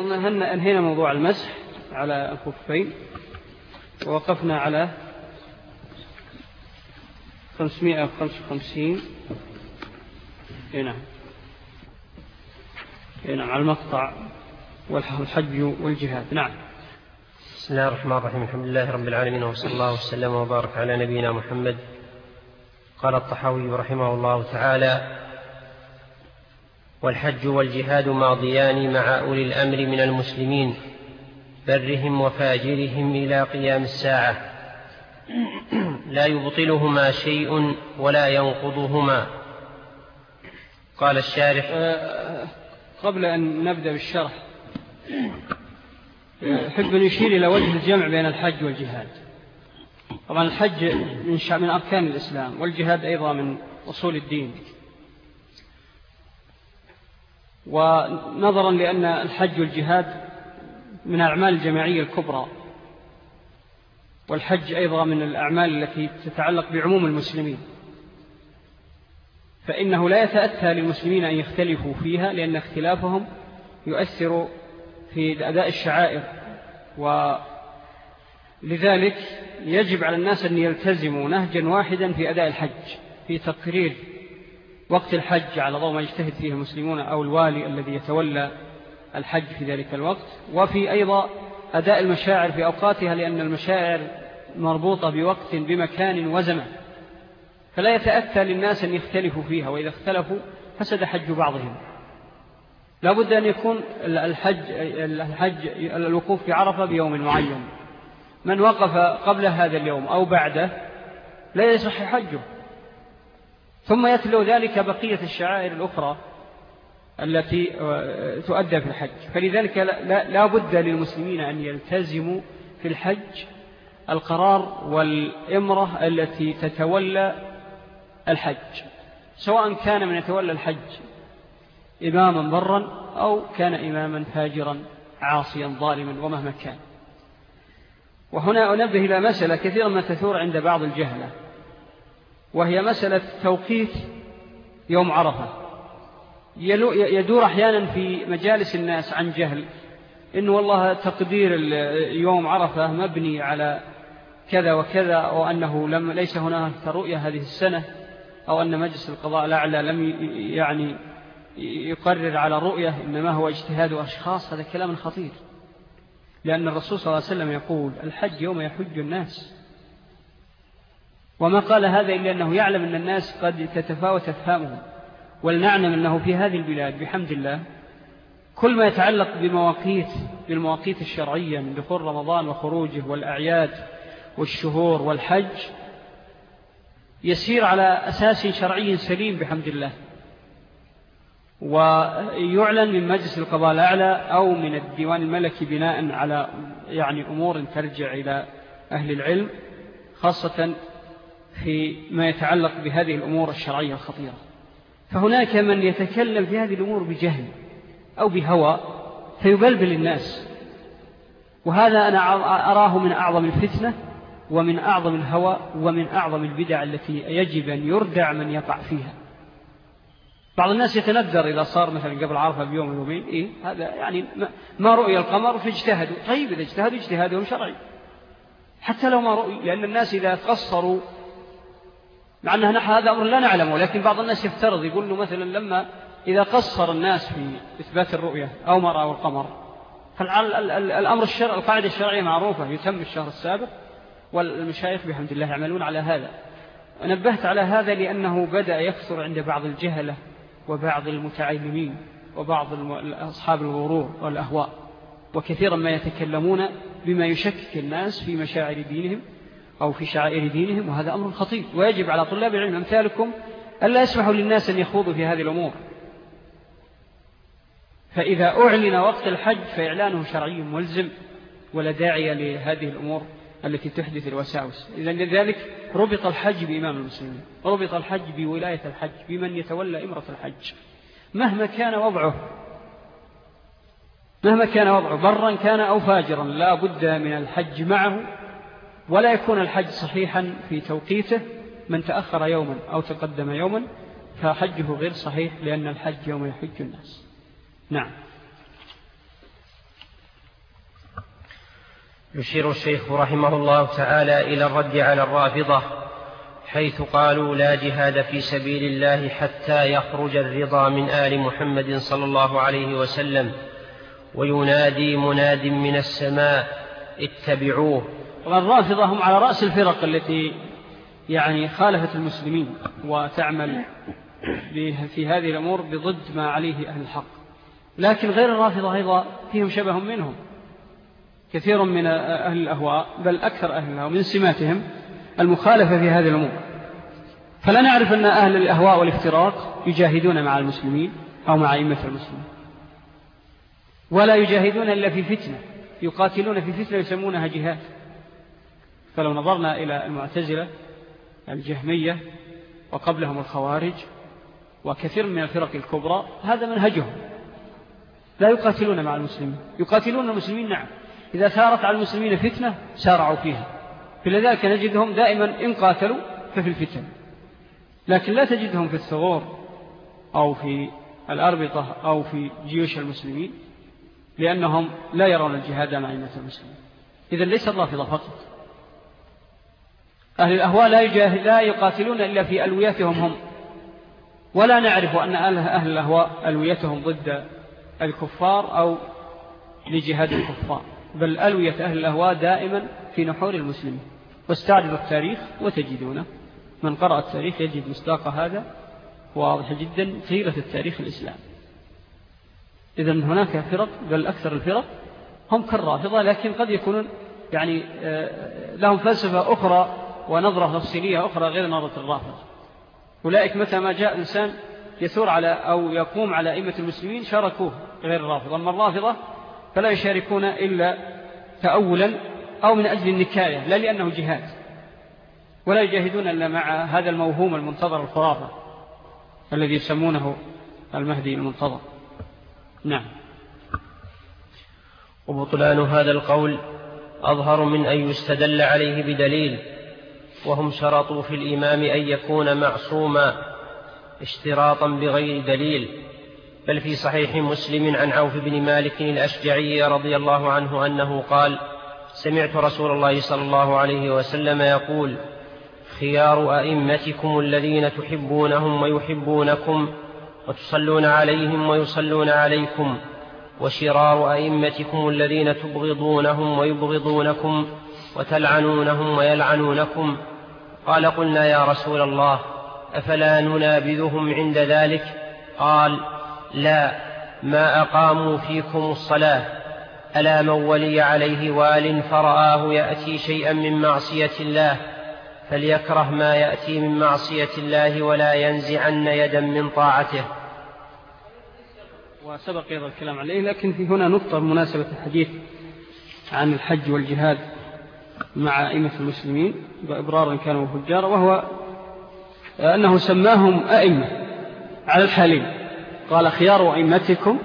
أنهينا موضوع المسح على الخفين ووقفنا على 555 اي نعم. اي نعم على المقطع والحج والجهاد. نعم. بسم الله الرحمن الرحيم. الحمد لله رب العالمين وصلى الله وسلم وبارك على نبينا محمد. قال الطحاوي رحمه الله تعالى والحج والجهاد ماضيان مع أولي الأمر من المسلمين برهم وفاجرهم إلى قيام الساعة. لا يبطلهما شيء ولا ينقضهما. قال الشارح. أه، قبل أن نبدأ بالشرح أحب أن يشير إلى وجه الجمع بين الحج والجهاد. طبعا الحج من, من أركان الإسلام والجهاد أيضا من أصول الدين. ونظرا لأن الحج والجهاد من الأعمال الجماعية الكبرى. والحج أيضا من الأعمال التي تتعلق بعموم المسلمين. فإنه لا يتأتى للمسلمين أن يختلفوا فيها لأن اختلافهم يؤثر في أداء الشعائر. ولذلك يجب على الناس أن يلتزموا نهجا واحدا في أداء الحج في تقرير وقت الحج على ضوء ما يجتهد فيه المسلمون أو الوالي الذي يتولى الحج في ذلك الوقت. وفي أيضا أداء المشاعر في أوقاتها لأن المشاعر مربوطة بوقت بمكان وزمان فلا يتأتى للناس أن يختلفوا فيها وإذا اختلفوا فسد حج بعضهم. لا بد أن يكون الحج, الحج الوقوف في عرفة بيوم معين. من وقف قبل هذا اليوم أو بعده لا يصح حجه. ثم يتلو ذلك بقية الشعائر الأخرى. التي تؤدى في الحج. فلذلك لا بد للمسلمين أن يلتزموا في الحج. القرار والإمرة التي تتولى الحج. سواء كان من يتولى الحج إماما برا أو كان إماما فاجرا عاصيا ظالما ومهما كان. وهنا أنبه إلى مسألة كثيرا ما تثور عند بعض الجهلة وهي مسألة توقيت يوم عرفة. يدور أحيانا في مجالس الناس عن جهل. إن والله تقدير يوم عرفة مبني على كذا وكذا وأنه لم ليس هناك رؤية هذه السنة أو أن مجلس القضاء الأعلى لم يعني يقرر على رؤية إنما هو اجتهاد أشخاص. هذا كلام خطير. لأن الرسول صلى الله عليه وسلم يقول الحج يوم يحج الناس. وما قال هذا إلا أنه يعلم أن الناس قد تتفاوت أفهامهم. ولنعلم أنه في هذه البلاد بحمد الله كل ما يتعلق بمواقيت بالمواقيت الشرعية من دخول رمضان وخروجه والأعياد والشهور والحج يسير على أساس شرعي سليم بحمد الله. ويعلن من مجلس القضاء الأعلى أو من الديوان الملكي بناء على يعني أمور ترجع إلى أهل العلم خاصة في ما يتعلق بهذه الأمور الشرعية الخطيرة. فهناك من يتكلم في هذه الأمور بجهل أو بهوى فيبلبل الناس. وهذا أنا أراه من أعظم الفتنة ومن أعظم الهوى ومن أعظم البدع التي يجب أن يردع من يقع فيها. بعض الناس يتندر إذا صار مثلا قبل عرفة بيوم يومين إيه هذا يعني ما رؤي القمر فاجتهدوا. طيب إذا اجتهدوا اجتهادهم شرعي. حتى لو ما رؤي لأن الناس إذا قصروا مع أنه نحن هذا أمر لا نعلمه لكن بعض الناس يفترض يقول له مثلا لما إذا قصر الناس في إثبات الرؤية أو ما رأوا القمر فالأمر الشرع القاعدة الشرعية معروفة يتم الشهر السابق والمشايخ بحمد الله يعملون على هذا. نبهت على هذا لأنه بدأ يكثر عند بعض الجهلة وبعض المتعلمين وبعض أصحاب الغرور والأهواء وكثيرا ما يتكلمون بما يشكك الناس في مشاعر دينهم أو في شعائر دينهم وهذا أمر خطير. ويجب على طلاب العلم أمثالكم ألا يسمحوا للناس أن يخوضوا في هذه الأمور. فإذا أعلن وقت الحج فإعلانه شرعي ملزم ولا داعي لهذه الأمور التي تحدث الوساوس. إذا لذلك ربط الحج بإمام المسلمين ربط الحج بولاية الحج بمن يتولى إمرة الحج. مهما كان وضعه مهما كان وضعه برا كان أو فاجرا لا بد من الحج معه ولا يكون الحج صحيحا في توقيته من تأخر يوما أو تقدم يوما فحجه غير صحيح لأن الحج يوم يحج الناس. نعم. يشير الشيخ رحمه الله تعالى إلى الرد على الرافضة حيث قالوا لا جهاد في سبيل الله حتى يخرج الرضا من آل محمد صلى الله عليه وسلم وينادي مناد من السماء اتبعوه. والرافضة هم على رأس الفرق التي يعني خالفت المسلمين وتعمل في هذه الأمور بضد ما عليه أهل الحق. لكن غير الرافضة أيضا فيهم شبه منهم كثير من أهل الأهواء بل أكثر أهل الأهواء من سماتهم المخالفة في هذه الأمور. فلا نعرف أن أهل الأهواء والافتراق يجاهدون مع المسلمين أو مع أئمة المسلمين. ولا يجاهدون إلا في فتنة يقاتلون في فتنة يسمونها جهاد. فلو نظرنا إلى المعتزلة الجهمية وقبلهم الخوارج وكثير من الفرق الكبرى هذا منهجهم. لا يقاتلون مع المسلمين. يقاتلون المسلمين نعم. إذا ثارت على المسلمين فتنة سارعوا فيها. فلذلك نجدهم دائما إن قاتلوا ففي الفتن. لكن لا تجدهم في الثغور أو في الأربطة أو في جيوش المسلمين لأنهم لا يرون الجهاد مع المسلمين. إذا ليس الرافضة فقط أهل الأهواء لا, لا يقاتلون إلا في ألوياتهم هم. ولا نعرف أن أهل الأهواء ألويتهم ضد الكفار أو لجهاد الكفار. بل ألوية أهل الأهواء دائما في نحور المسلمين. واستعرض التاريخ وتجدونه. من قرأ التاريخ يجد مصداق هذا واضح جدا طيلة التاريخ الإسلام. إذا هناك فرق بل أكثر الفرق هم كالرافضة لكن قد يكونون يعني آه، لهم فلسفة أخرى ونظرة تفصيلية أخرى غير نظرة الرافضة أولئك متى ما جاء إنسان يثور على أو يقوم على أئمة المسلمين شاركوه غير الرافضة أما الرافضة فلا يشاركون إلا تأولا أو من أجل النكاية لا لأنه جهاد. ولا يجاهدون إلا مع هذا الموهوم المنتظر الخرافة الذي يسمونه المهدي المنتظر. نعم. وبطلان هذا القول أظهر من أن يستدل عليه بدليل وهم شرطوا في الإمام أن يكون معصوما اشتراطا بغير دليل. بل في صحيح مسلم عن عوف بن مالك الأشجعي رضي الله عنه أنه قال سمعت رسول الله صلى الله عليه وسلم يقول خيار أئمتكم الذين تحبونهم ويحبونكم وتصلون عليهم ويصلون عليكم وشرار أئمتكم الذين تبغضونهم ويبغضونكم وتلعنونهم ويلعنونكم قال قلنا يا رسول الله أفلا ننابذهم عند ذلك؟ قال لا ما أقاموا فيكم الصلاة. ألا من ولي عليه وآل فرآه يأتي شيئا من معصية الله؟ فليكره ما يأتي من معصية الله ولا ينزعن يدا من طاعته. وسبق أيضا الكلام عليه لكن في هنا نقطة مناسبة الحديث عن الحج والجهاد. مع أئمة المسلمين وإبرارا كانوا فجارا وهو أنه سماهم أئمة على الحالين قال خيار أئمتكم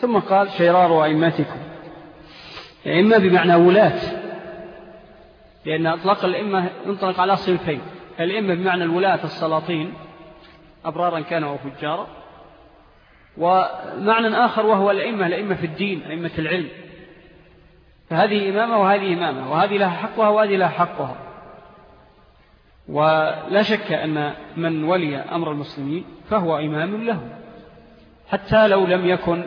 ثم قال شرار أئمتكم. أئمة بمعنى ولاة لأن أطلق الإمة ينطلق على صنفين. الإمة بمعنى الولاة السلاطين أبرارا كانوا وفجارا ومعنى آخر وهو الأئمة الأئمة في الدين أئمة العلم. فهذه إمامة وهذه إمامة وهذه لها حقها وهذه لها حقها. ولا شك أن من ولي أمر المسلمين فهو إمام له حتى لو لم يكن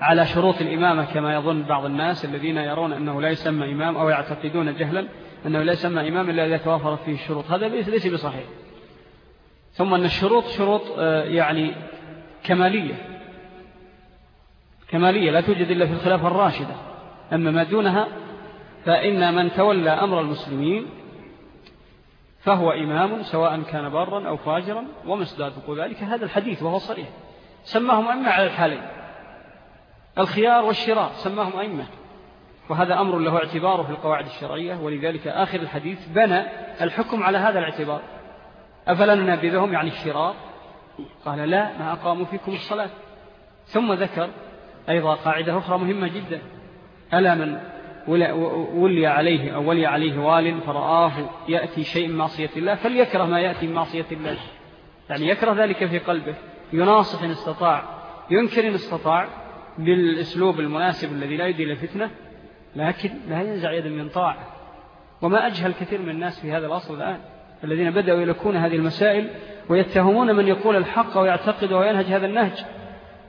على شروط الإمامة كما يظن بعض الناس الذين يرون أنه لا يسمى إمام أو يعتقدون جهلا أنه لا يسمى إمام إلا إذا توافرت فيه الشروط. هذا ليس بصحيح. ثم أن الشروط شروط آه، يعني كمالية. كمالية لا توجد إلا في الخلافة الراشدة. أما ما دونها فإن من تولى أمر المسلمين فهو إمام سواء كان بارا أو فاجرا ومصداق ذلك هذا الحديث وهو صريح. سماهم أئمة على الحالين. الخيار والشراء سماهم أئمة. وهذا أمر له اعتباره في القواعد الشرعية ولذلك آخر الحديث بنى الحكم على هذا الاعتبار. أفلا ننبذهم يعني الشراء قال لا ما أقاموا فيكم الصلاة. ثم ذكر أيضا قاعدة أخرى مهمة جدا. ألا من ولي عليه أو ولي عليه وال فرآه يأتي شيء من معصية الله فليكره ما يأتي من معصية الله. يعني يكره ذلك في قلبه. يناصح إن استطاع. ينكر إن استطاع بالأسلوب المناسب الذي لا يدي لفتنة لكن لا ينزع يدا من طاعة. وما أجهل كثير من الناس في هذا الأصل الآن الذين بدأوا يلكون هذه المسائل ويتهمون من يقول الحق ويعتقد وينهج هذا النهج.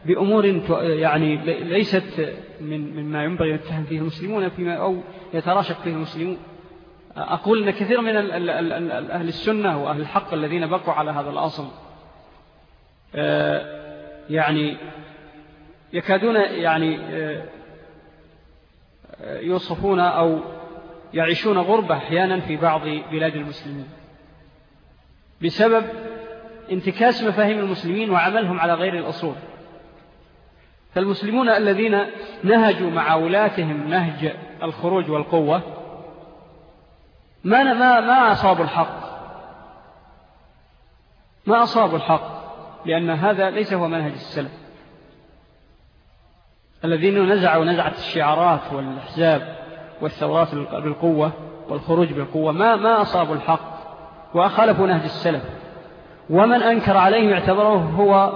بأمور يعني ليست من مما ينبغي يتهم فيه المسلمون فيما أو يتراشق فيه المسلمون. أقول أن كثير من أهل السنة وأهل الحق الذين بقوا على هذا الأصل آه، يعني يكادون يعني آه، يوصفون أو يعيشون غربة أحيانا في بعض بلاد المسلمين. بسبب انتكاس مفاهيم المسلمين وعملهم على غير الأصول. فالمسلمون الذين نهجوا مع ولاتهم نهج الخروج والقوة ما, ما, ما أصابوا الحق. ما أصابوا الحق لأن هذا ليس هو منهج السلف. الذين نزعوا نزعة الشعارات والأحزاب والثورات بالقوة والخروج بالقوة ما, ما أصابوا الحق وأخالفوا نهج السلف. ومن أنكر عليه اعتبره هو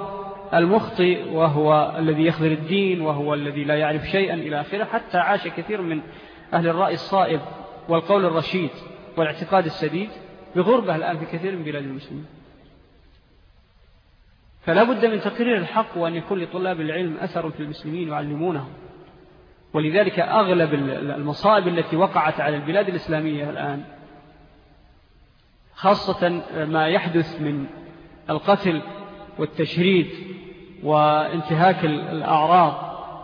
المخطئ وهو الذي يخذر الدين وهو الذي لا يعرف شيئا إلى آخره حتى عاش كثير من أهل الرأي الصائب والقول الرشيد والاعتقاد السديد بغربة الآن في كثير من بلاد المسلمين. فلا بد من تقرير الحق وأن يكون لطلاب العلم أثر في المسلمين يعلمونهم. ولذلك أغلب المصائب التي وقعت على البلاد الإسلامية الآن خاصة ما يحدث من القتل والتشريد وانتهاك الأعراض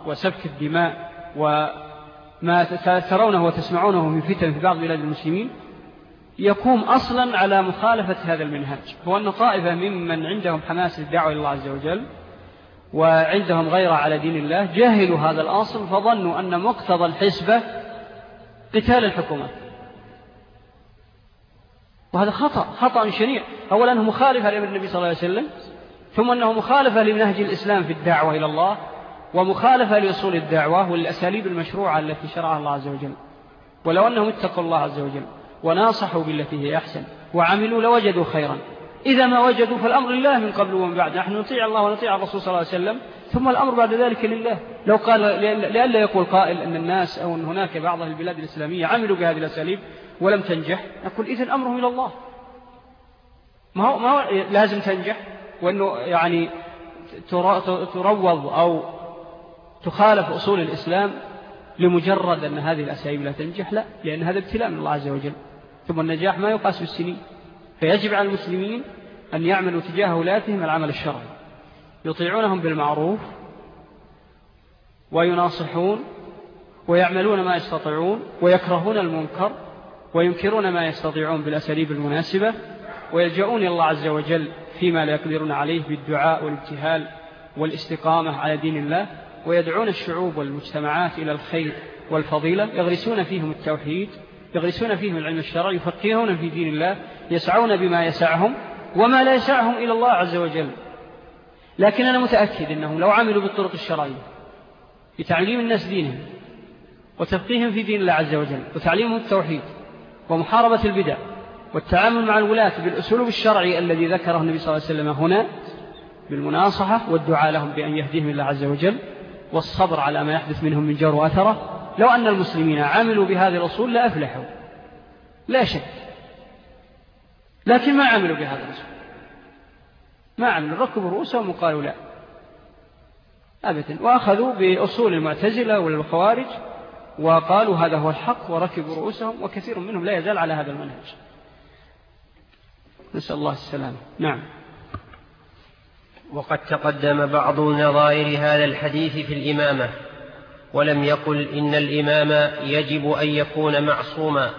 وسفك الدماء وما ترونه وتسمعونه في فتن في بعض بلاد المسلمين يقوم أصلا على مخالفة هذا المنهج هو أن طائفة ممن عندهم حماس للدعوة الله عز وجل وعندهم غيرة على دين الله جاهلوا هذا الأصل فظنوا أن مقتضى الحسبة قتال الحكومة. وهذا خطأ خطأ شنيع. أولا مخالفة لأمر النبي صلى الله عليه وسلم. ثم أنه مخالفة لمنهج الإسلام في الدعوة إلى الله ومخالفة لأصول الدعوة والأساليب المشروعة التي شرعها الله عز وجل. ولو أنهم اتقوا الله عز وجل وناصحوا بالتي هي أحسن وعملوا لوجدوا خيرا. إذا ما وجدوا فالأمر لله من قبل ومن بعد. نحن نطيع الله ونطيع الرسول صلى الله عليه وسلم ثم الأمر بعد ذلك لله. لو قال لألا يقول قائل أن الناس أو أن هناك بعض البلاد الإسلامية عملوا بهذه الأساليب ولم تنجح نقول إذن أمره إلى الله. ما هو, ما هو لازم تنجح. وأنه يعني تروض أو تخالف أصول الإسلام لمجرد أن هذه الأساليب لا تنجح لا لأن هذا ابتلاء من الله عز وجل. ثم النجاح ما يقاس بالسنين. فيجب على المسلمين أن يعملوا تجاه ولاتهم العمل الشرعي. يطيعونهم بالمعروف ويناصحون ويعملون ما يستطيعون ويكرهون المنكر وينكرون ما يستطيعون بالأساليب المناسبة. ويلجؤون الله عز وجل فيما لا يقدرون عليه بالدعاء والابتهال والاستقامة على دين الله ويدعون الشعوب والمجتمعات إلى الخير والفضيلة يغرسون فيهم التوحيد يغرسون فيهم العلم الشرعي يفقهون في دين الله يسعون بما يسعهم وما لا يسعهم إلى الله عز وجل. لكن أنا متأكد أنهم لو عملوا بالطرق الشرعية بتعليم الناس دينهم وتفقيهم في دين الله عز وجل وتعليمهم التوحيد ومحاربة البدع والتعامل مع الولاة بالأسلوب الشرعي الذي ذكره النبي صلى الله عليه وسلم هنا بالمناصحة والدعاء لهم بأن يهديهم الله عز وجل والصبر على ما يحدث منهم من جر وأثرة. لو أن المسلمين عملوا بهذه الأصول لا أفلحوا لا شك. لكن ما عملوا بهذا الأصول؟ ما عملوا. ركبوا رؤوسهم وقالوا لا. أبدا. وأخذوا بأصول المعتزلة والخوارج وقالوا هذا هو الحق وركبوا رؤوسهم وكثير منهم لا يزال على هذا المنهج. نسأل الله السلامة. نعم. وقد تقدم بعض نظائر هذا الحديث في الإمامة ولم يقل إن الإمام يجب أن يكون معصوما.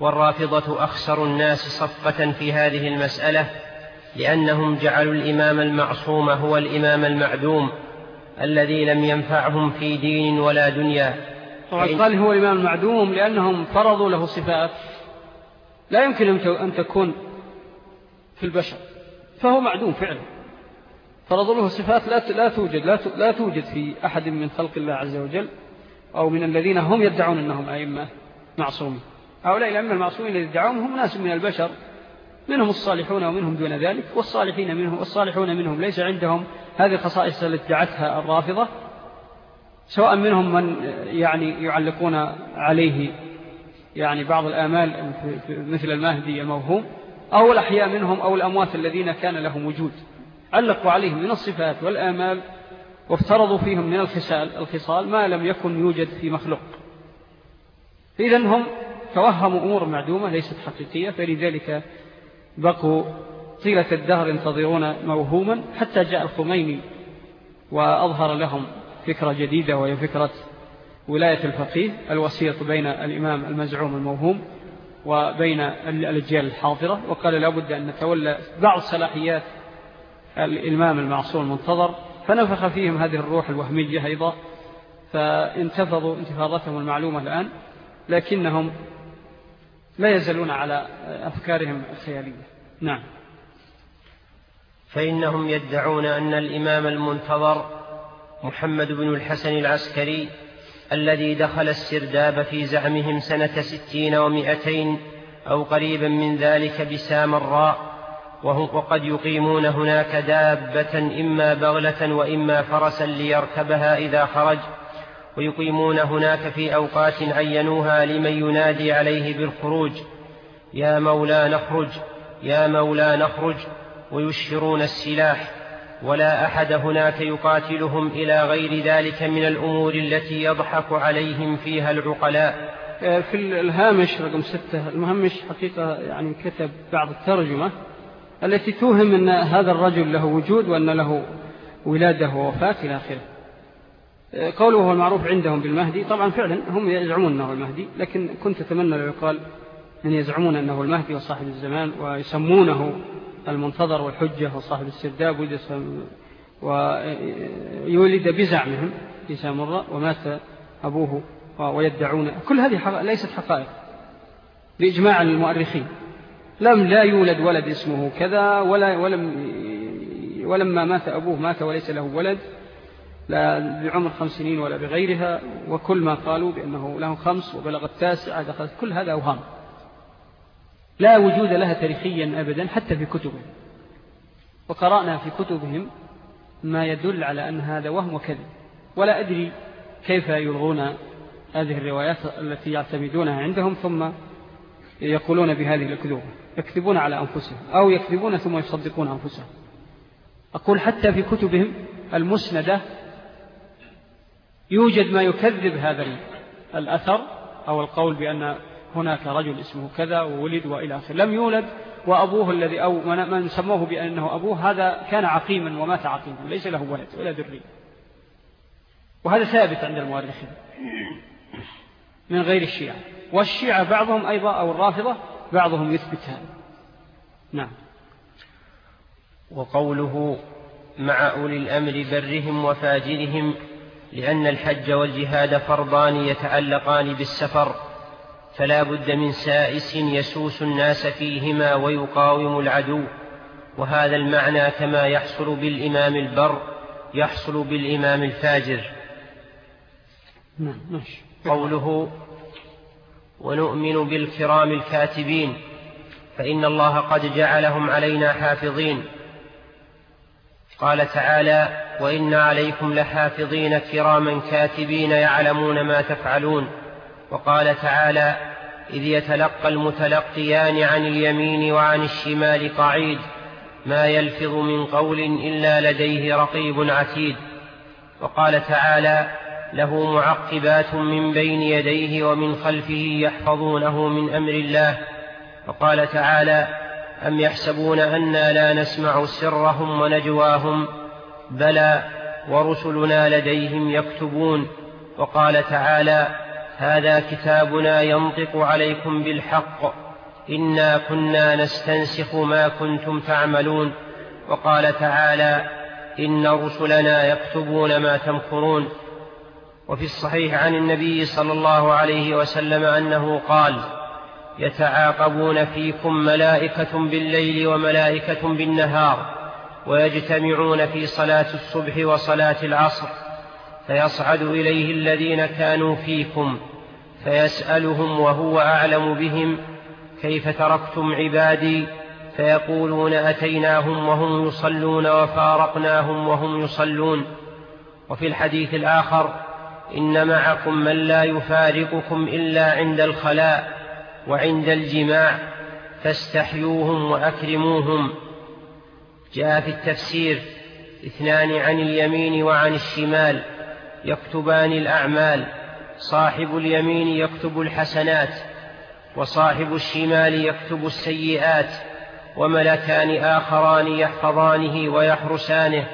والرافضة أخسر الناس صفة في هذه المسألة لأنهم جعلوا الإمام المعصوم هو الإمام المعدوم الذي لم ينفعهم في دين ولا دنيا. قال هو الإمام المعدوم لأنهم فرضوا له صفات. لا يمكن أن تكون في البشر فهو معدوم فعلا. فرضوا له صفات لا لا توجد لا لا توجد في أحد من خلق الله عز وجل أو من الذين هم يدعون أنهم أئمة معصومين. هؤلاء الأئمة المعصومين الذين يدعون هم ناس من البشر منهم الصالحون ومنهم دون ذلك والصالحين منهم والصالحون منهم ليس عندهم هذه الخصائص التي دعتها الرافضة سواء منهم من يعني يعلقون عليه يعني بعض الآمال مثل المهدي الموهوم أو الأحياء منهم أو الأموات الذين كان لهم وجود. علقوا عليهم من الصفات والآمال وافترضوا فيهم من الخصال, الخصال ما لم يكن يوجد في مخلوق. إذن هم توهموا أمور معدومة ليست حقيقية فلذلك بقوا طيلة الدهر ينتظرون موهوما حتى جاء الخميني وأظهر لهم فكرة جديدة وهي فكرة ولاية الفقيه الوسيط بين الإمام المزعوم الموهوم وبين الأجيال الحاضرة وقال لابد أن نتولى بعض صلاحيات الإمام المعصوم المنتظر. فنفخ فيهم هذه الروح الوهمية أيضا فانتفضوا انتفاضتهم المعلومة الآن لكنهم لا يزالون على أفكارهم الخيالية. نعم. فإنهم يدعون أن الإمام المنتظر محمد بن الحسن العسكري الذي دخل السرداب في زعمهم سنة ستين ومئتين أو قريبا من ذلك بسامراء وقد يقيمون هناك دابة إما بغلة وإما فرسا ليركبها إذا خرج ويقيمون هناك في أوقات عينوها لمن ينادي عليه بالخروج يا مولا نخرج يا مولا نخرج ويشهرون السلاح. ولا أحد هناك يقاتلهم إلى غير ذلك من الأمور التي يضحك عليهم فيها العقلاء. في الهامش رقم ستة المهمش حقيقة يعني كتب بعض الترجمة التي توهم أن هذا الرجل له وجود وأن له ولادة ووفاة إلى آخره. قوله هو المعروف عندهم بالمهدي طبعا فعلا هم يزعمون أنه المهدي لكن كنت أتمنى لو يقال أن يزعمون أنه المهدي وصاحب الزمان ويسمونه المنتظر والحجة وصاحب السرداب ويولد بزعمهم في سامرة ومات أبوه ويدعون. كل هذه ليست حقائق. بإجماع المؤرخين. لم لا يولد ولد اسمه كذا ولا ولم ولما مات أبوه مات وليس له ولد لا بعمر خمس سنين ولا بغيرها وكل ما قالوا بأنه له خمس وبلغ التاسعة دخلت كل هذا أوهام. لا وجود لها تاريخيا أبدا حتى في كتبهم. وقرأنا في كتبهم ما يدل على أن هذا وهم وكذب. ولا أدري كيف يلغون هذه الروايات التي يعتمدونها عندهم ثم يقولون بهذه الكذوب. يكذبون على أنفسهم أو يكذبون ثم يصدقون أنفسهم. أقول حتى في كتبهم المسندة يوجد ما يكذب هذا الأثر أو القول بأن هناك رجل اسمه كذا وولد وإلى آخر. لم يولد وأبوه الذي أو من سموه بأنه أبوه هذا كان عقيما ومات عقيما ليس له ولد ولا ذرية. وهذا ثابت عند المؤرخين من غير الشيعة. والشيعة بعضهم أيضا أو الرافضة بعضهم يثبت هذا نعم. وقوله مع أولي الأمر برهم وفاجرهم لأن الحج والجهاد فرضان يتعلقان بالسفر. فلا بد من سائس يسوس الناس فيهما ويقاوم العدو. وهذا المعنى كما يحصل بالإمام البر يحصل بالإمام الفاجر. نعم، قوله ونؤمن بالكرام الكاتبين فإن الله قد جعلهم علينا حافظين. قال تعالى وإن عليكم لحافظين كراما كاتبين يعلمون ما تفعلون. وقال تعالى إذ يتلقى المتلقيان عن اليمين وعن الشمال قعيد ما يلفظ من قول إلا لديه رقيب عتيد. وقال تعالى له معقبات من بين يديه ومن خلفه يحفظونه من أمر الله. وقال تعالى أم يحسبون أنا لا نسمع سرهم ونجواهم؟ بلى ورسلنا لديهم يكتبون. وقال تعالى هذا كتابنا ينطق عليكم بالحق. إنا كنا نستنسخ ما كنتم تعملون. وقال تعالى إن رسلنا يكتبون ما تمكرون. وفي الصحيح عن النبي صلى الله عليه وسلم أنه قال يتعاقبون فيكم ملائكة بالليل وملائكة بالنهار ويجتمعون في صلاة الصبح وصلاة العصر فيصعد إليه الذين كانوا فيكم. فيسألهم وهو أعلم بهم كيف تركتم عبادي؟ فيقولون أتيناهم وهم يصلون وفارقناهم وهم يصلون. وفي الحديث الآخر إن معكم من لا يفارقكم إلا عند الخلاء وعند الجماع فاستحيوهم وأكرموهم. جاء في التفسير اثنان عن اليمين وعن الشمال يكتبان الأعمال. صاحب اليمين يكتب الحسنات وصاحب الشمال يكتب السيئات وملكان آخران يحفظانه ويحرسانه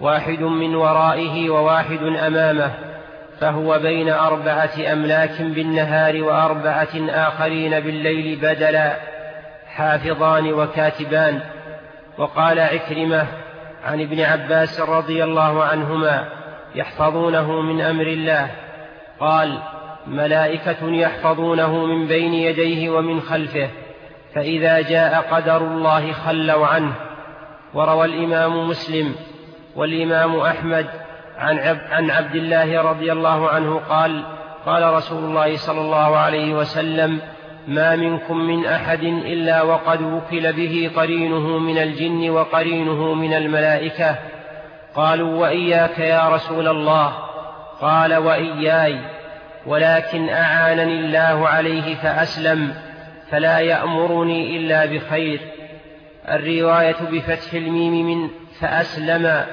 واحد من ورائه وواحد أمامه فهو بين أربعة أملاك بالنهار وأربعة آخرين بالليل بدلا حافظان وكاتبان. وقال عكرمة عن ابن عباس رضي الله عنهما يحفظونه من أمر الله. قال ملائكة يحفظونه من بين يديه ومن خلفه فإذا جاء قدر الله خلوا عنه. وروى الإمام مسلم والإمام أحمد عن, عن عبد الله رضي الله عنه قال قال رسول الله صلى الله عليه وسلم ما منكم من أحد إلا وقد وكل به قرينه من الجن وقرينه من الملائكة. قالوا وإياك يا رسول الله. قال وإياي ولكن أعانني الله عليه فأسلم فلا يأمرني إلا بخير. الرواية بفتح الميم من فأسلم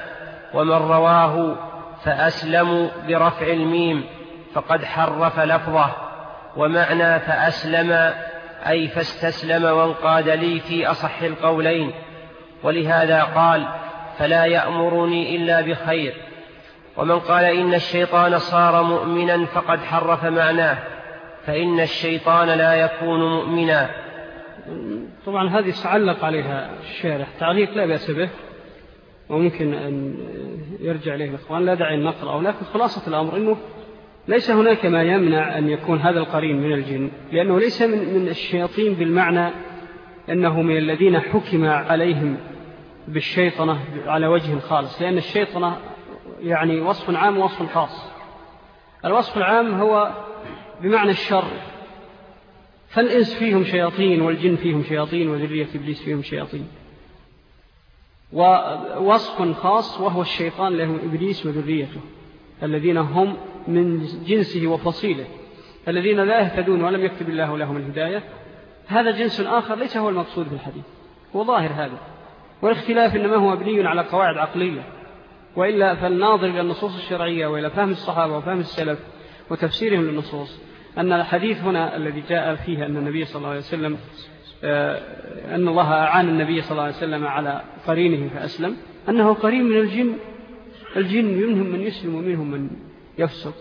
ومن رواه فأسلموا برفع الميم فقد حرف لفظه. ومعنى فأسلم أي فاستسلم وانقاد لي في أصح القولين. ولهذا قال فلا يأمرني إلا بخير. ومن قال إن الشيطان صار مؤمنا فقد حرف معناه فإن الشيطان لا يكون مؤمنا. طبعا هذه سعلق عليها الشارح تعليق لا بأس به وممكن أن يرجع إليه الإخوان. لا داعي النقر أو لكن خلاصة الأمر أنه ليس هناك ما يمنع أن يكون هذا القرين من الجن لأنه ليس من, من الشياطين بالمعنى أنه من الذين حكم عليهم بالشيطنة على وجه خالص لأن الشيطنة يعني وصف عام ووصف خاص. الوصف العام هو بمعنى الشر. فالإنس فيهم شياطين والجن فيهم شياطين وذرية إبليس فيهم شياطين. ووصف خاص وهو الشيطان لهم إبليس وذريته الذين هم من جنسه وفصيله الذين لا يهتدون ولم يكتب الله لهم الهداية. هذا جنس آخر ليس هو المقصود في الحديث هو ظاهر هذا. والاختلاف إنما هو مبني على قواعد عقلية. وإلا فالناظر إلى النصوص الشرعية وإلى فهم الصحابة وفهم السلف وتفسيرهم للنصوص أن الحديث هنا الذي جاء فيه أن النبي صلى الله عليه وسلم آه، أن الله أعان النبي صلى الله عليه وسلم على قرينه فأسلم أنه قرين من الجن الجن منهم من يسلم ومنهم من يفسق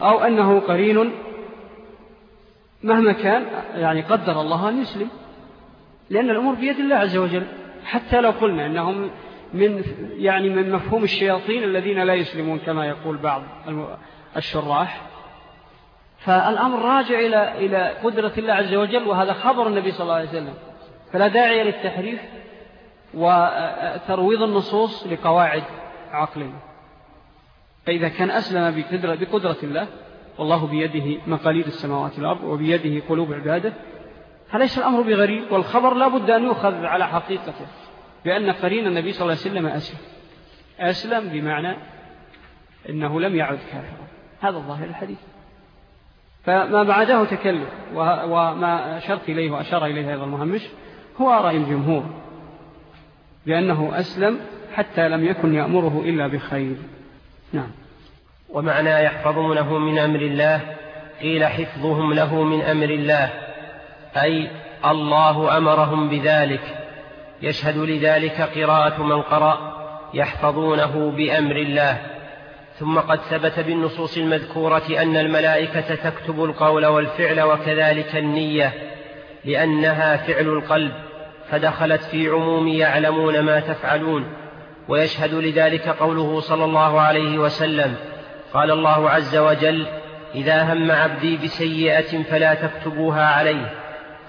أو أنه قرين مهما كان يعني قدر الله أن يسلم لأن الأمور بيد الله عز وجل حتى لو قلنا أنهم من يعني من مفهوم الشياطين الذين لا يسلمون كما يقول بعض الشراح. فالأمر راجع إلى إلى قدرة الله عز وجل وهذا خبر النبي صلى الله عليه وسلم. فلا داعي للتحريف وترويض النصوص لقواعد عقلية فإذا كان أسلم بقدرة الله والله بيده مقاليد السماوات والأرض وبيده قلوب عباده فليس الأمر بغريب والخبر لا بد أن يؤخذ على حقيقته. بأن قرين النبي صلى الله عليه وسلم أسلم. أسلم بمعنى إنه لم يعد كافرا. هذا الظاهر الحديث. فما بعده تكلف وما أشرت إليه وأشار إليه هذا المهمش هو رأي الجمهور بأنه أسلم حتى لم يكن يأمره إلا بخير. نعم. ومعنى يحفظونه من أمر الله قيل حفظهم له من أمر الله أي الله أمرهم بذلك. يشهد لذلك قراءة من قرأ يحفظونه بأمر الله. ثم قد ثبت بالنصوص المذكورة أن الملائكة تكتب القول والفعل وكذلك النية لأنها فعل القلب فدخلت في عموم يعلمون ما تفعلون. ويشهد لذلك قوله صلى الله عليه وسلم قال الله عز وجل إذا هم عبدي بسيئة فلا تكتبوها عليه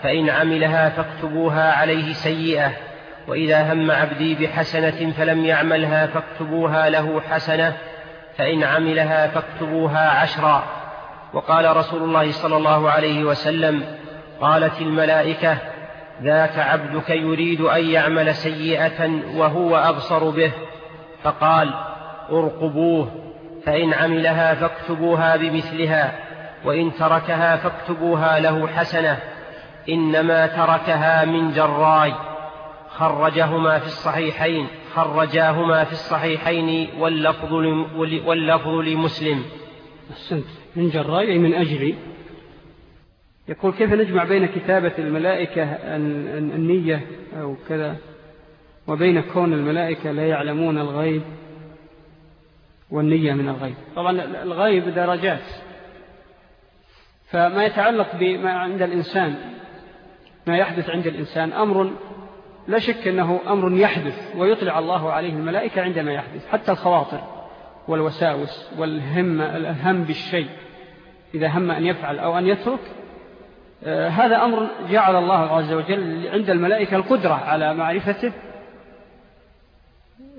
فإن عملها فاكتبوها عليه سيئة. وإذا هم عبدي بحسنة فلم يعملها فاكتبوها له حسنة فإن عملها فاكتبوها عشرا. وقال رسول الله صلى الله عليه وسلم قالت الملائكة ذاك عبدك يريد أن يعمل سيئة وهو أبصر به. فقال ارقبوه فإن عملها فاكتبوها بمثلها وإن تركها فاكتبوها له حسنة. إنما تركها من جراي. خرجهما في الصحيحين خرجاهما في الصحيحين واللفظ واللفظ لمسلم. أحسنت. من جراي من أجلي يقول كيف نجمع بين كتابة الملائكة النية أو كذا وبين كون الملائكة لا يعلمون الغيب والنية من الغيب؟ طبعا الغيب درجات. فما يتعلق بما عند الإنسان ما يحدث عند الإنسان أمر لا شك أنه أمر يحدث ويطلع الله عليه الملائكة عندما يحدث حتى الخواطر والوساوس والهم الهم بالشيء. إذا هم أن يفعل أو أن يترك آه، هذا أمر جعل الله عز وجل عند الملائكة القدرة على معرفته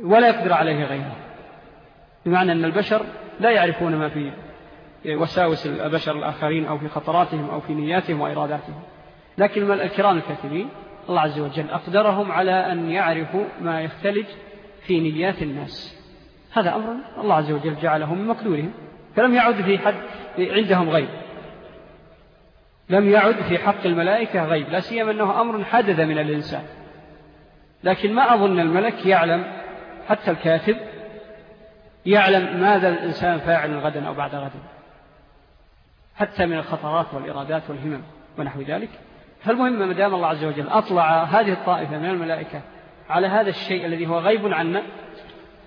ولا يقدر عليه غيره. بمعنى أن البشر لا يعرفون ما في وساوس البشر الآخرين أو في خطراتهم أو في نياتهم وإراداتهم. لكن الكرام الكاتبين الله عز وجل أقدرهم على أن يعرفوا ما يختلج في نيات الناس. هذا أمر الله عز وجل جعله من مقدورهم. فلم يعد في حد عندهم غيب. لم يعد في حق الملائكة غيب. لا سيما أنه أمر حدث من الإنسان. لكن ما أظن الملك يعلم حتى الكاتب يعلم ماذا الإنسان فاعل غدا أو بعد غد حتى من الخطرات والإرادات والهمم ونحو ذلك. فالمهم مدام الله عز وجل أطلع هذه الطائفة من الملائكة على هذا الشيء الذي هو غيب عنا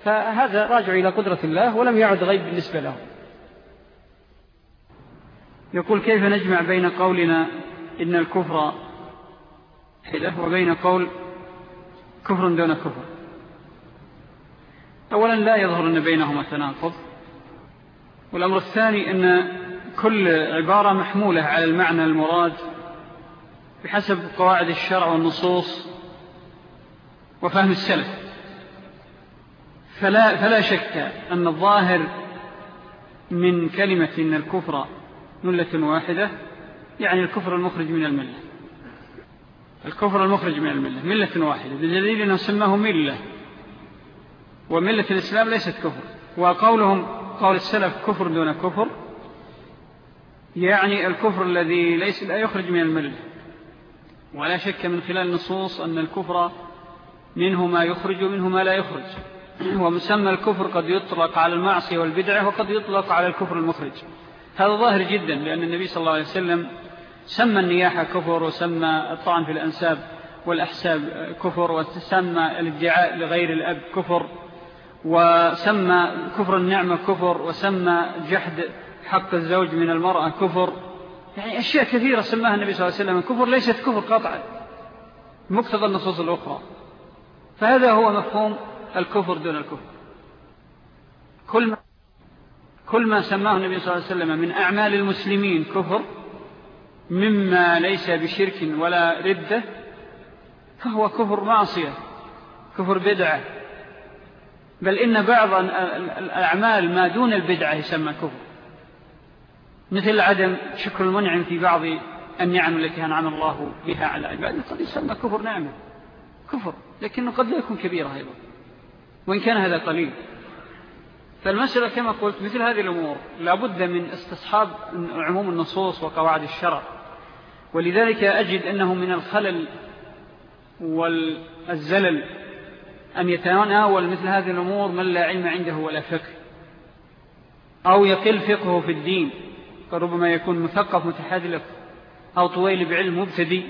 فهذا راجع إلى قدرة الله ولم يعد غيب بالنسبة له يقول كيف نجمع بين قولنا إن الكفر حلة وبين قول كفر دون كفر؟ أولا لا يظهر أن بينهما تناقض والأمر الثاني أن كل عبارة محمولة على المعنى المراد بحسب قواعد الشرع والنصوص وفهم السلف. فلا, فلا شك أن الظاهر من كلمة إن الكفر ملة واحدة يعني الكفر المخرج من الملة. الكفر المخرج من الملة ملة واحدة بدليل أنه سماه ملة. وملة الإسلام ليست كفر. وقولهم قول السلف كفر دون كفر يعني الكفر الذي ليس لا يخرج من الملة. ولا شك من خلال النصوص أن الكفر منه ما يخرج ومنه ما لا يخرج. *clears throat* ومسمى الكفر قد يطلق على المعصية والبدعة وقد يطلق على الكفر المخرج. هذا ظاهر جدا لأن النبي صلى الله عليه وسلم سمى النياحة كفر وسمى الطعن في الأنساب والأحساب كفر وسمى الادعاء لغير الأب كفر وسمى كفر النعمة كفر وسمى جحد حق الزوج من المرأة كفر. يعني أشياء كثيرة سماها النبي صلى الله عليه وسلم. كفر ليست كفر قطعا مقتضى النصوص الأخرى. فهذا هو مفهوم الكفر دون الكفر. كل ما, كل ما سماه النبي صلى الله عليه وسلم من أعمال المسلمين كفر مما ليس بشرك ولا ردة فهو كفر معصية كفر بدعة. بل إن بعض الأعمال ما دون البدعة يسمى كفر. مثل عدم شكر المنعم في بعض النعم التي أنعم الله بها على عباده. قد يسمى كفر نعمة. كفر لكنه قد لا يكون كبيرة أيضا وإن كان هذا قليل. فالمسألة كما قلت مثل هذه الأمور لابد من استصحاب عموم النصوص وقواعد الشرع. ولذلك أجد أنه من الخلل والزلل أن يتناول مثل هذه الأمور من لا علم عنده ولا فقه أو يقل فقهه في الدين. فربما يكون مثقف متحدلف أو طويل بعلم مبتدي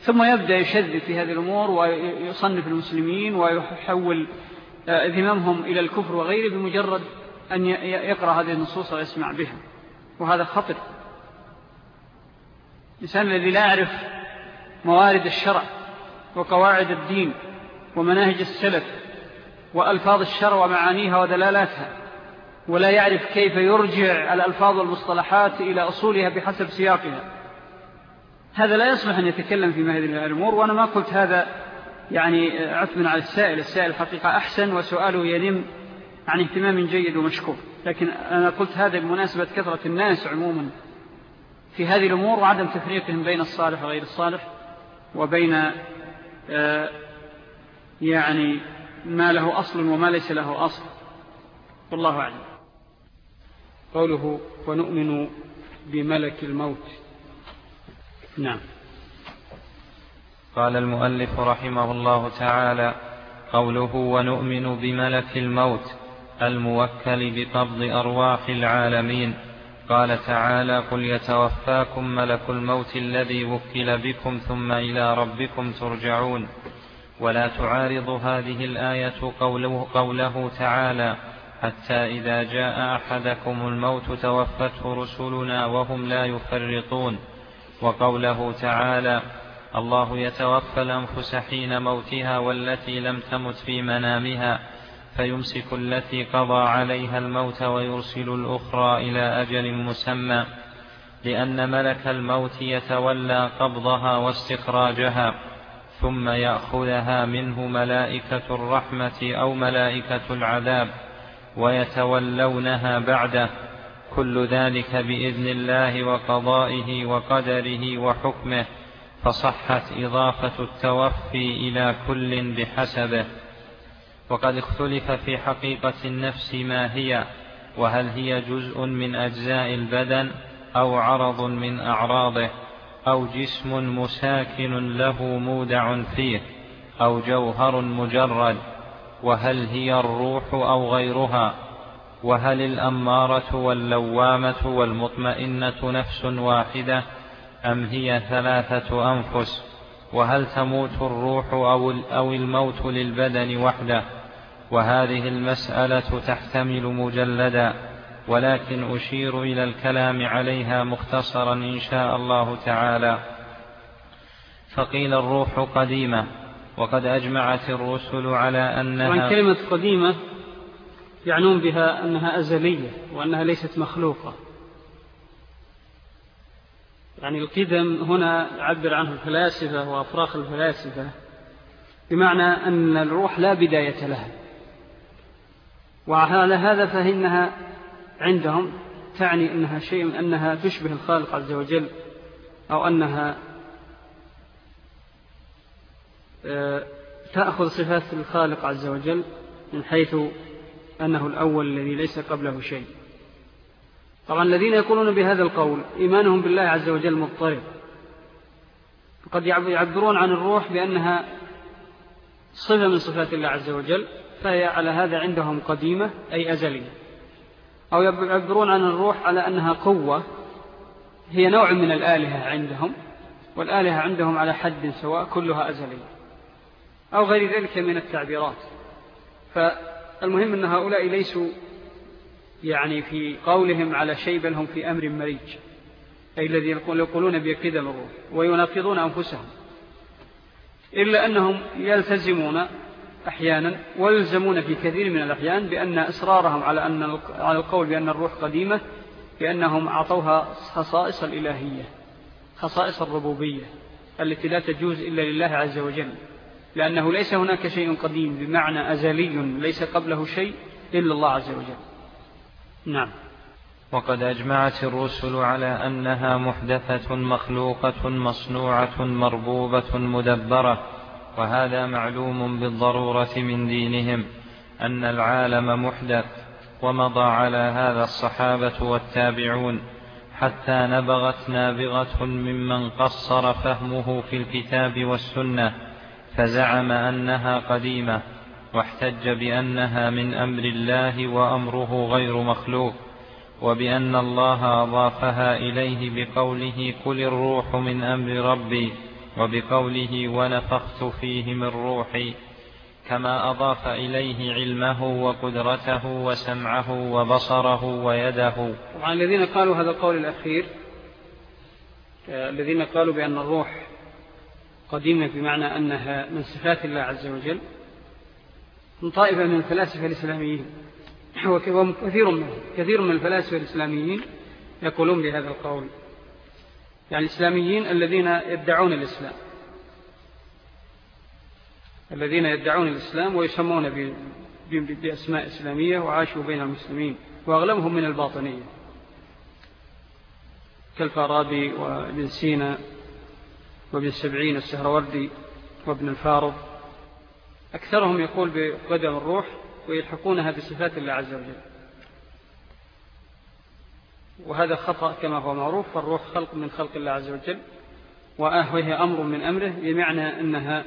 ثم يبدأ يشذ في هذه الأمور ويصنف المسلمين ويحول آه، ذممهم إلى الكفر وغيره بمجرد أن يقرأ هذه النصوص ويسمع بها. وهذا خطر. الإنسان الذي لا يعرف موارد الشرع وقواعد الدين ومناهج السلف وألفاظ الشرع ومعانيها ودلالاتها ولا يعرف كيف يرجع الألفاظ والمصطلحات إلى أصولها بحسب سياقها. هذا لا يصلح أن يتكلم في هذه الأمور وأنا ما قلت هذا يعني عثم على السائل. السائل حقيقة أحسن وسؤاله ينم عن اهتمام جيد ومشكور. لكن أنا قلت هذا بمناسبة كثرة الناس عموما في هذه الأمور وعدم تفريقهم بين الصالح وغير الصالح وبين آه، يعني ما له أصل وما ليس له أصل. والله أعلم. قوله ونؤمن بملك الموت. نعم. قال المؤلف رحمه الله تعالى قوله ونؤمن بملك الموت الموكل بقبض أرواح العالمين. قال تعالى قل يتوفاكم ملك الموت الذي وكل بكم ثم إلى ربكم ترجعون. ولا تعارض هذه الآية قوله, قوله تعالى حتى إذا جاء أحدكم الموت توفته رسلنا وهم لا يفرطون. وقوله تعالى الله يتوفى الأنفس حين موتها والتي لم تمت في منامها فيمسك التي قضى عليها الموت ويرسل الأخرى إلى أجل مسمى لأن ملك الموت يتولى قبضها واستخراجها ثم يأخذها منه ملائكة الرحمة أو ملائكة العذاب. ويتولونها بعده كل ذلك بإذن الله وقضائه وقدره وحكمه فصحت إضافة التوفي إلى كل بحسبه. وقد اختلف في حقيقة النفس ما هي وهل هي جزء من أجزاء البدن أو عرض من أعراضه أو جسم مساكن له مودع فيه أو جوهر مجرد. وهل هي الروح أو غيرها؟ وهل الأمارة واللوامة والمطمئنة نفس واحدة أم هي ثلاثة أنفس؟ وهل تموت الروح أو الموت للبدن وحده؟ وهذه المسألة تحتمل مجلدا ولكن أشير إلى الكلام عليها مختصرا إن شاء الله تعالى. فقيل الروح قديمة وقد أجمعت الرسل على أنها وعن كلمة قديمة يعنون بها أنها أزلية وأنها ليست مخلوقة. يعني القدم هنا يعبر عنه الفلاسفة وأفراخ الفلاسفة بمعنى أن الروح لا بداية لها. وعلى هذا فإنها عندهم تعني أنها شيء أنها تشبه الخالق عز وجل أو أنها تأخذ صفات الخالق عز وجل من حيث أنه الأول الذي ليس قبله شيء. طبعا الذين يقولون بهذا القول إيمانهم بالله عز وجل مضطرب. قد يعبرون عن الروح بأنها صفة من صفات الله عز وجل فهي على هذا عندهم قديمة أي أزلية. أو يعبرون عن الروح على أنها قوة هي نوع من الآلهة عندهم والآلهة عندهم على حد سواء كلها أزلية. أو غير ذلك من التعبيرات. فالمهم أن هؤلاء ليسوا يعني في قولهم على شيء بل هم في أمر مريج. أي الذي يقولون بقدم الروح ويناقضون أنفسهم. إلا أنهم يلتزمون أحيانا ويلزمون في كثير من الأحيان بأن إصرارهم على, أن على القول بأن الروح قديمة بأنهم أعطوها خصائص الإلهية خصائص الربوبية التي لا تجوز إلا لله عز وجل. لأنه ليس هناك شيء قديم بمعنى أزلي ليس قبله شيء إلا الله عز وجل. نعم. وقد أجمعت الرسل على أنها محدثة مخلوقة مصنوعة مربوبة مدبرة وهذا معلوم بالضرورة من دينهم أن العالم محدث ومضى على هذا الصحابة والتابعون حتى نبغت نابغة ممن قصر فهمه في الكتاب والسنة فزعم أنها قديمة واحتج بأنها من أمر الله وأمره غير مخلوق وبأن الله أضافها إليه بقوله كل الروح من أمر ربي وبقوله ونفخت فيه من روحي كما أضاف إليه علمه وقدرته وسمعه وبصره ويده. طبعا الذين قالوا هذا القول الأخير الذين قالوا بأن الروح قديمة بمعنى أنها من صفات الله عز وجل من طائفة من الفلاسفة الإسلاميين. وكثير منهم كثير من الفلاسفة الإسلاميين يقولون بهذا القول. يعني الإسلاميين الذين يدعون الإسلام الذين يدعون الإسلام ويسمون بأسماء إسلامية وعاشوا بين المسلمين وأغلبهم من الباطنية. كالفارابي وابن سينا وابن السبعين السهروردي وابن الفارض. أكثرهم يقول بقدم الروح ويلحقونها بصفات الله عز وجل. وهذا خطأ كما هو معروف فالروح خلق من خلق الله عز وجل وهي أمر من أمره بمعنى أنها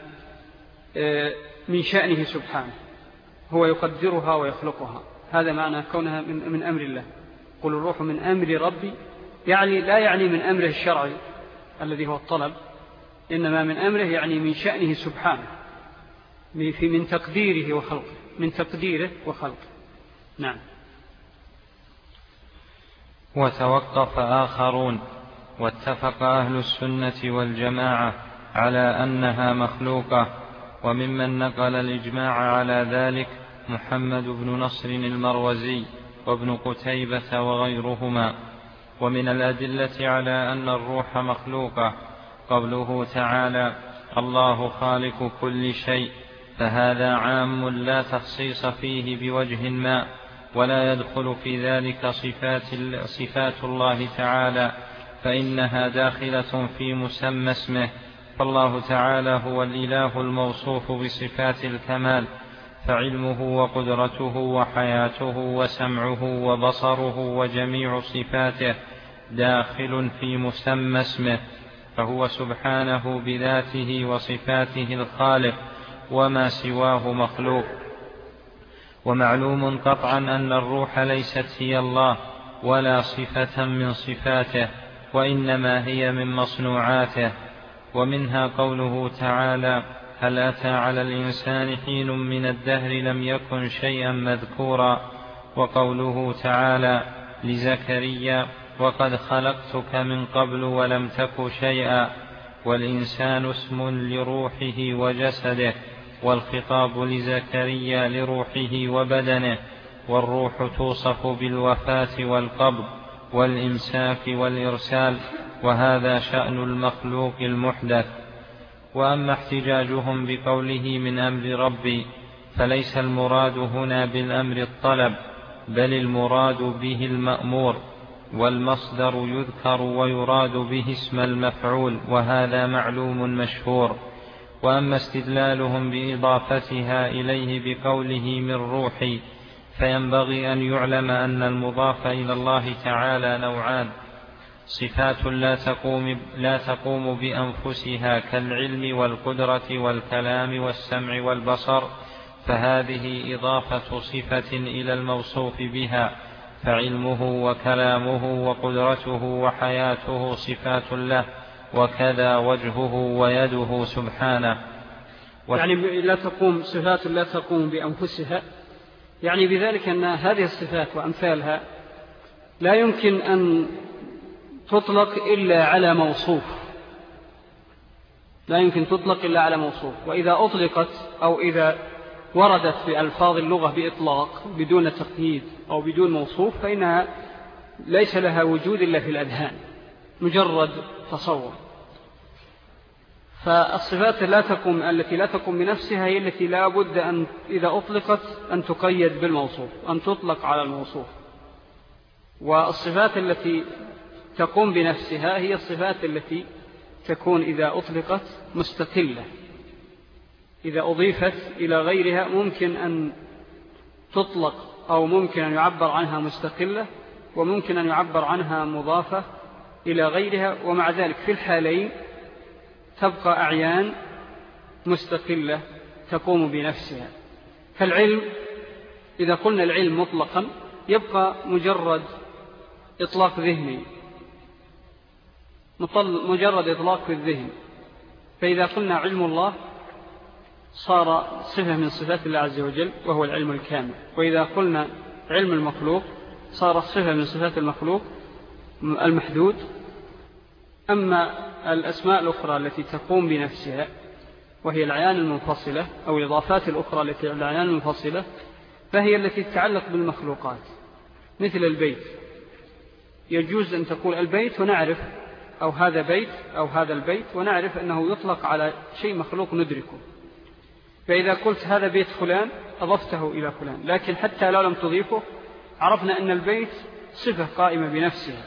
آه، من شأنه سبحانه هو يقدرها ويخلقها. هذا معنى كونها من, من أمر الله. قل الروح من أمر ربي يعني لا يعني من أمره الشرعي الذي هو الطلب إنما من أمره يعني من شأنه سبحانه من تقديره وخلقه من تقديره وخلقه. نعم. وتوقف آخرون واتفق أهل السنة والجماعة على أنها مخلوقة وممن نقل الإجماع على ذلك محمد بن نصر المروزي وابن قتيبة وغيرهما. ومن الأدلة على أن الروح مخلوقة قوله تعالى الله خالق كل شيء فهذا عام لا تخصيص فيه بوجه ما ولا يدخل في ذلك صفات, صفات الله تعالى فإنها داخلة في مسمى اسمه فالله تعالى هو الإله الموصوف بصفات الكمال فعلمه وقدرته وحياته وسمعه وبصره وجميع صفاته داخل في مسمى اسمه. فهو سبحانه بذاته وصفاته الخالق وما سواه مخلوق. ومعلوم قطعا أن الروح ليست هي الله ولا صفة من صفاته وإنما هي من مصنوعاته. ومنها قوله تعالى هل أتى على الإنسان حين من الدهر لم يكن شيئا مذكورا؟ وقوله تعالى لزكريا وقد خلقتك من قبل ولم تك شيئا والإنسان اسم لروحه وجسده والخطاب لزكريا لروحه وبدنه والروح توصف بالوفاة والقبض والإمساك والإرسال وهذا شأن المخلوق المحدث. وأما احتجاجهم بقوله من أمر ربي فليس المراد هنا بالأمر الطلب بل المراد به المأمور. والمصدر يذكر ويراد به اسم المفعول وهذا معلوم مشهور. وأما استدلالهم بإضافتها إليه بقوله من روحي فينبغي أن يعلم أن المضاف إلى الله تعالى نوعان. صفات لا تقوم, لا تقوم بأنفسها كالعلم والقدرة والكلام والسمع والبصر فهذه إضافة صفة إلى الموصوف بها. فعلمه وكلامه وقدرته وحياته صفات له وكذا وجهه ويده سبحانه. يعني لا تقوم صفات لا تقوم بأنفسها. يعني بذلك أن هذه الصفات وأمثالها لا يمكن أن تطلق إلا على موصوف. لا يمكن تطلق إلا على موصوف. وإذا أطلقت أو إذا وردت بألفاظ اللغة بإطلاق بدون تقييد أو بدون موصوف فإنها ليس لها وجود إلا في الأذهان مجرد تصور. فالصفات لا تقوم التي لا تقوم بنفسها هي التي لا بد أن إذا أطلقت أن تقيد بالموصوف أن تطلق على الموصوف. والصفات التي تقوم بنفسها هي الصفات التي تكون إذا أطلقت مستقلة. إذا أضيفت إلى غيرها ممكن أن تطلق أو ممكن أن يعبر عنها مستقلة وممكن أن يعبر عنها مضافة إلى غيرها ومع ذلك في الحالين تبقى أعيان مستقلة تقوم بنفسها. فالعلم إذا قلنا العلم مطلقا يبقى مجرد إطلاق ذهني. مجرد إطلاق في الذهن. فإذا قلنا علم الله صار صفة من صفات الله عز وجل وهو العلم الكامل. وإذا قلنا علم المخلوق صار صفة من صفات المخلوق المحدود. أما الأسماء الأخرى التي تقوم بنفسها وهي العيان المنفصلة أو الإضافات الأخرى التي العيان المنفصلة فهي التي تتعلق بالمخلوقات. مثل البيت. يجوز أن تقول البيت ونعرف أو هذا بيت أو هذا البيت ونعرف أنه يطلق على شيء مخلوق ندركه. فإذا قلت هذا بيت فلان أضفته إلى فلان. لكن حتى لو لم تضيفه عرفنا أن البيت صفة قائمة بنفسها.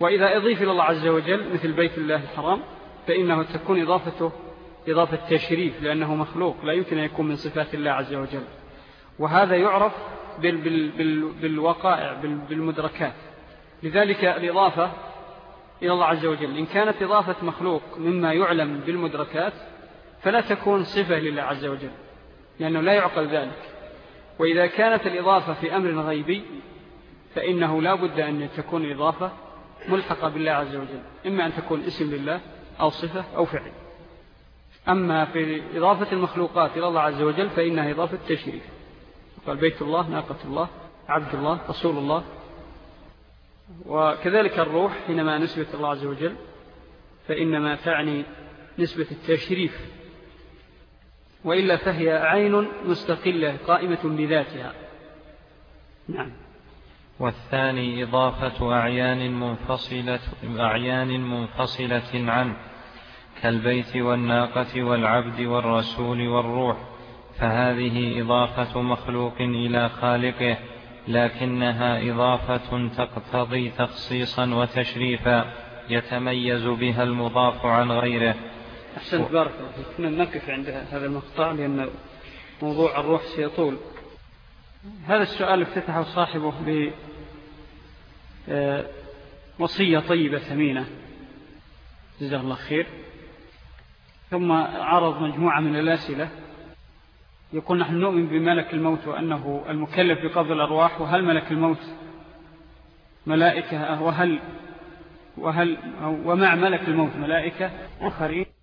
وإذا أضيف إلى الله عز وجل مثل بيت الله الحرام فإنه تكون إضافته إضافة تشريف لأنه مخلوق لا يمكن أن يكون من صفات الله عز وجل. وهذا يعرف بال بال بال بالوقائع بالمدركات. لذلك الإضافة إلى الله عز وجل. إن كانت إضافة مخلوق مما يعلم بالمدركات فلا تكون صفة لله عز وجل لأنه لا يعقل ذلك. وإذا كانت الإضافة في أمر غيبي فإنه لا بد أن تكون الإضافة ملحقة بالله عز وجل إما أن تكون اسم لله أو صفة أو فعل. أما في إضافة المخلوقات إلى الله عز وجل فإنها إضافة تشريف قال بيت الله ناقة الله عبد الله رسول الله. وكذلك الروح حينما نسبة الله عز وجل فإنما تعني نسبة التشريف. وإلا فهي عين مستقلة قائمة بذاتها. نعم. والثاني إضافة أعيان منفصلة, أعيان منفصلة عنه كالبيت والناقة والعبد والرسول والروح. فهذه إضافة مخلوق إلى خالقه لكنها إضافة تقتضي تخصيصا وتشريفا يتميز بها المضاف عن غيره. أحسنت بارك الله كنا نقف عند هذا المقطع لأن موضوع الروح سيطول. هذا السؤال افتتحه صاحبه بوصية آه، طيبة ثمينة. جزاه الله خير. ثم عرض مجموعة من الأسئلة. يقول نحن نؤمن بملك الموت وأنه المكلف بقبض الأرواح. وهل ملك الموت ملائكة وهل وهل ومع ملك الموت؟ ملائكة آخرين.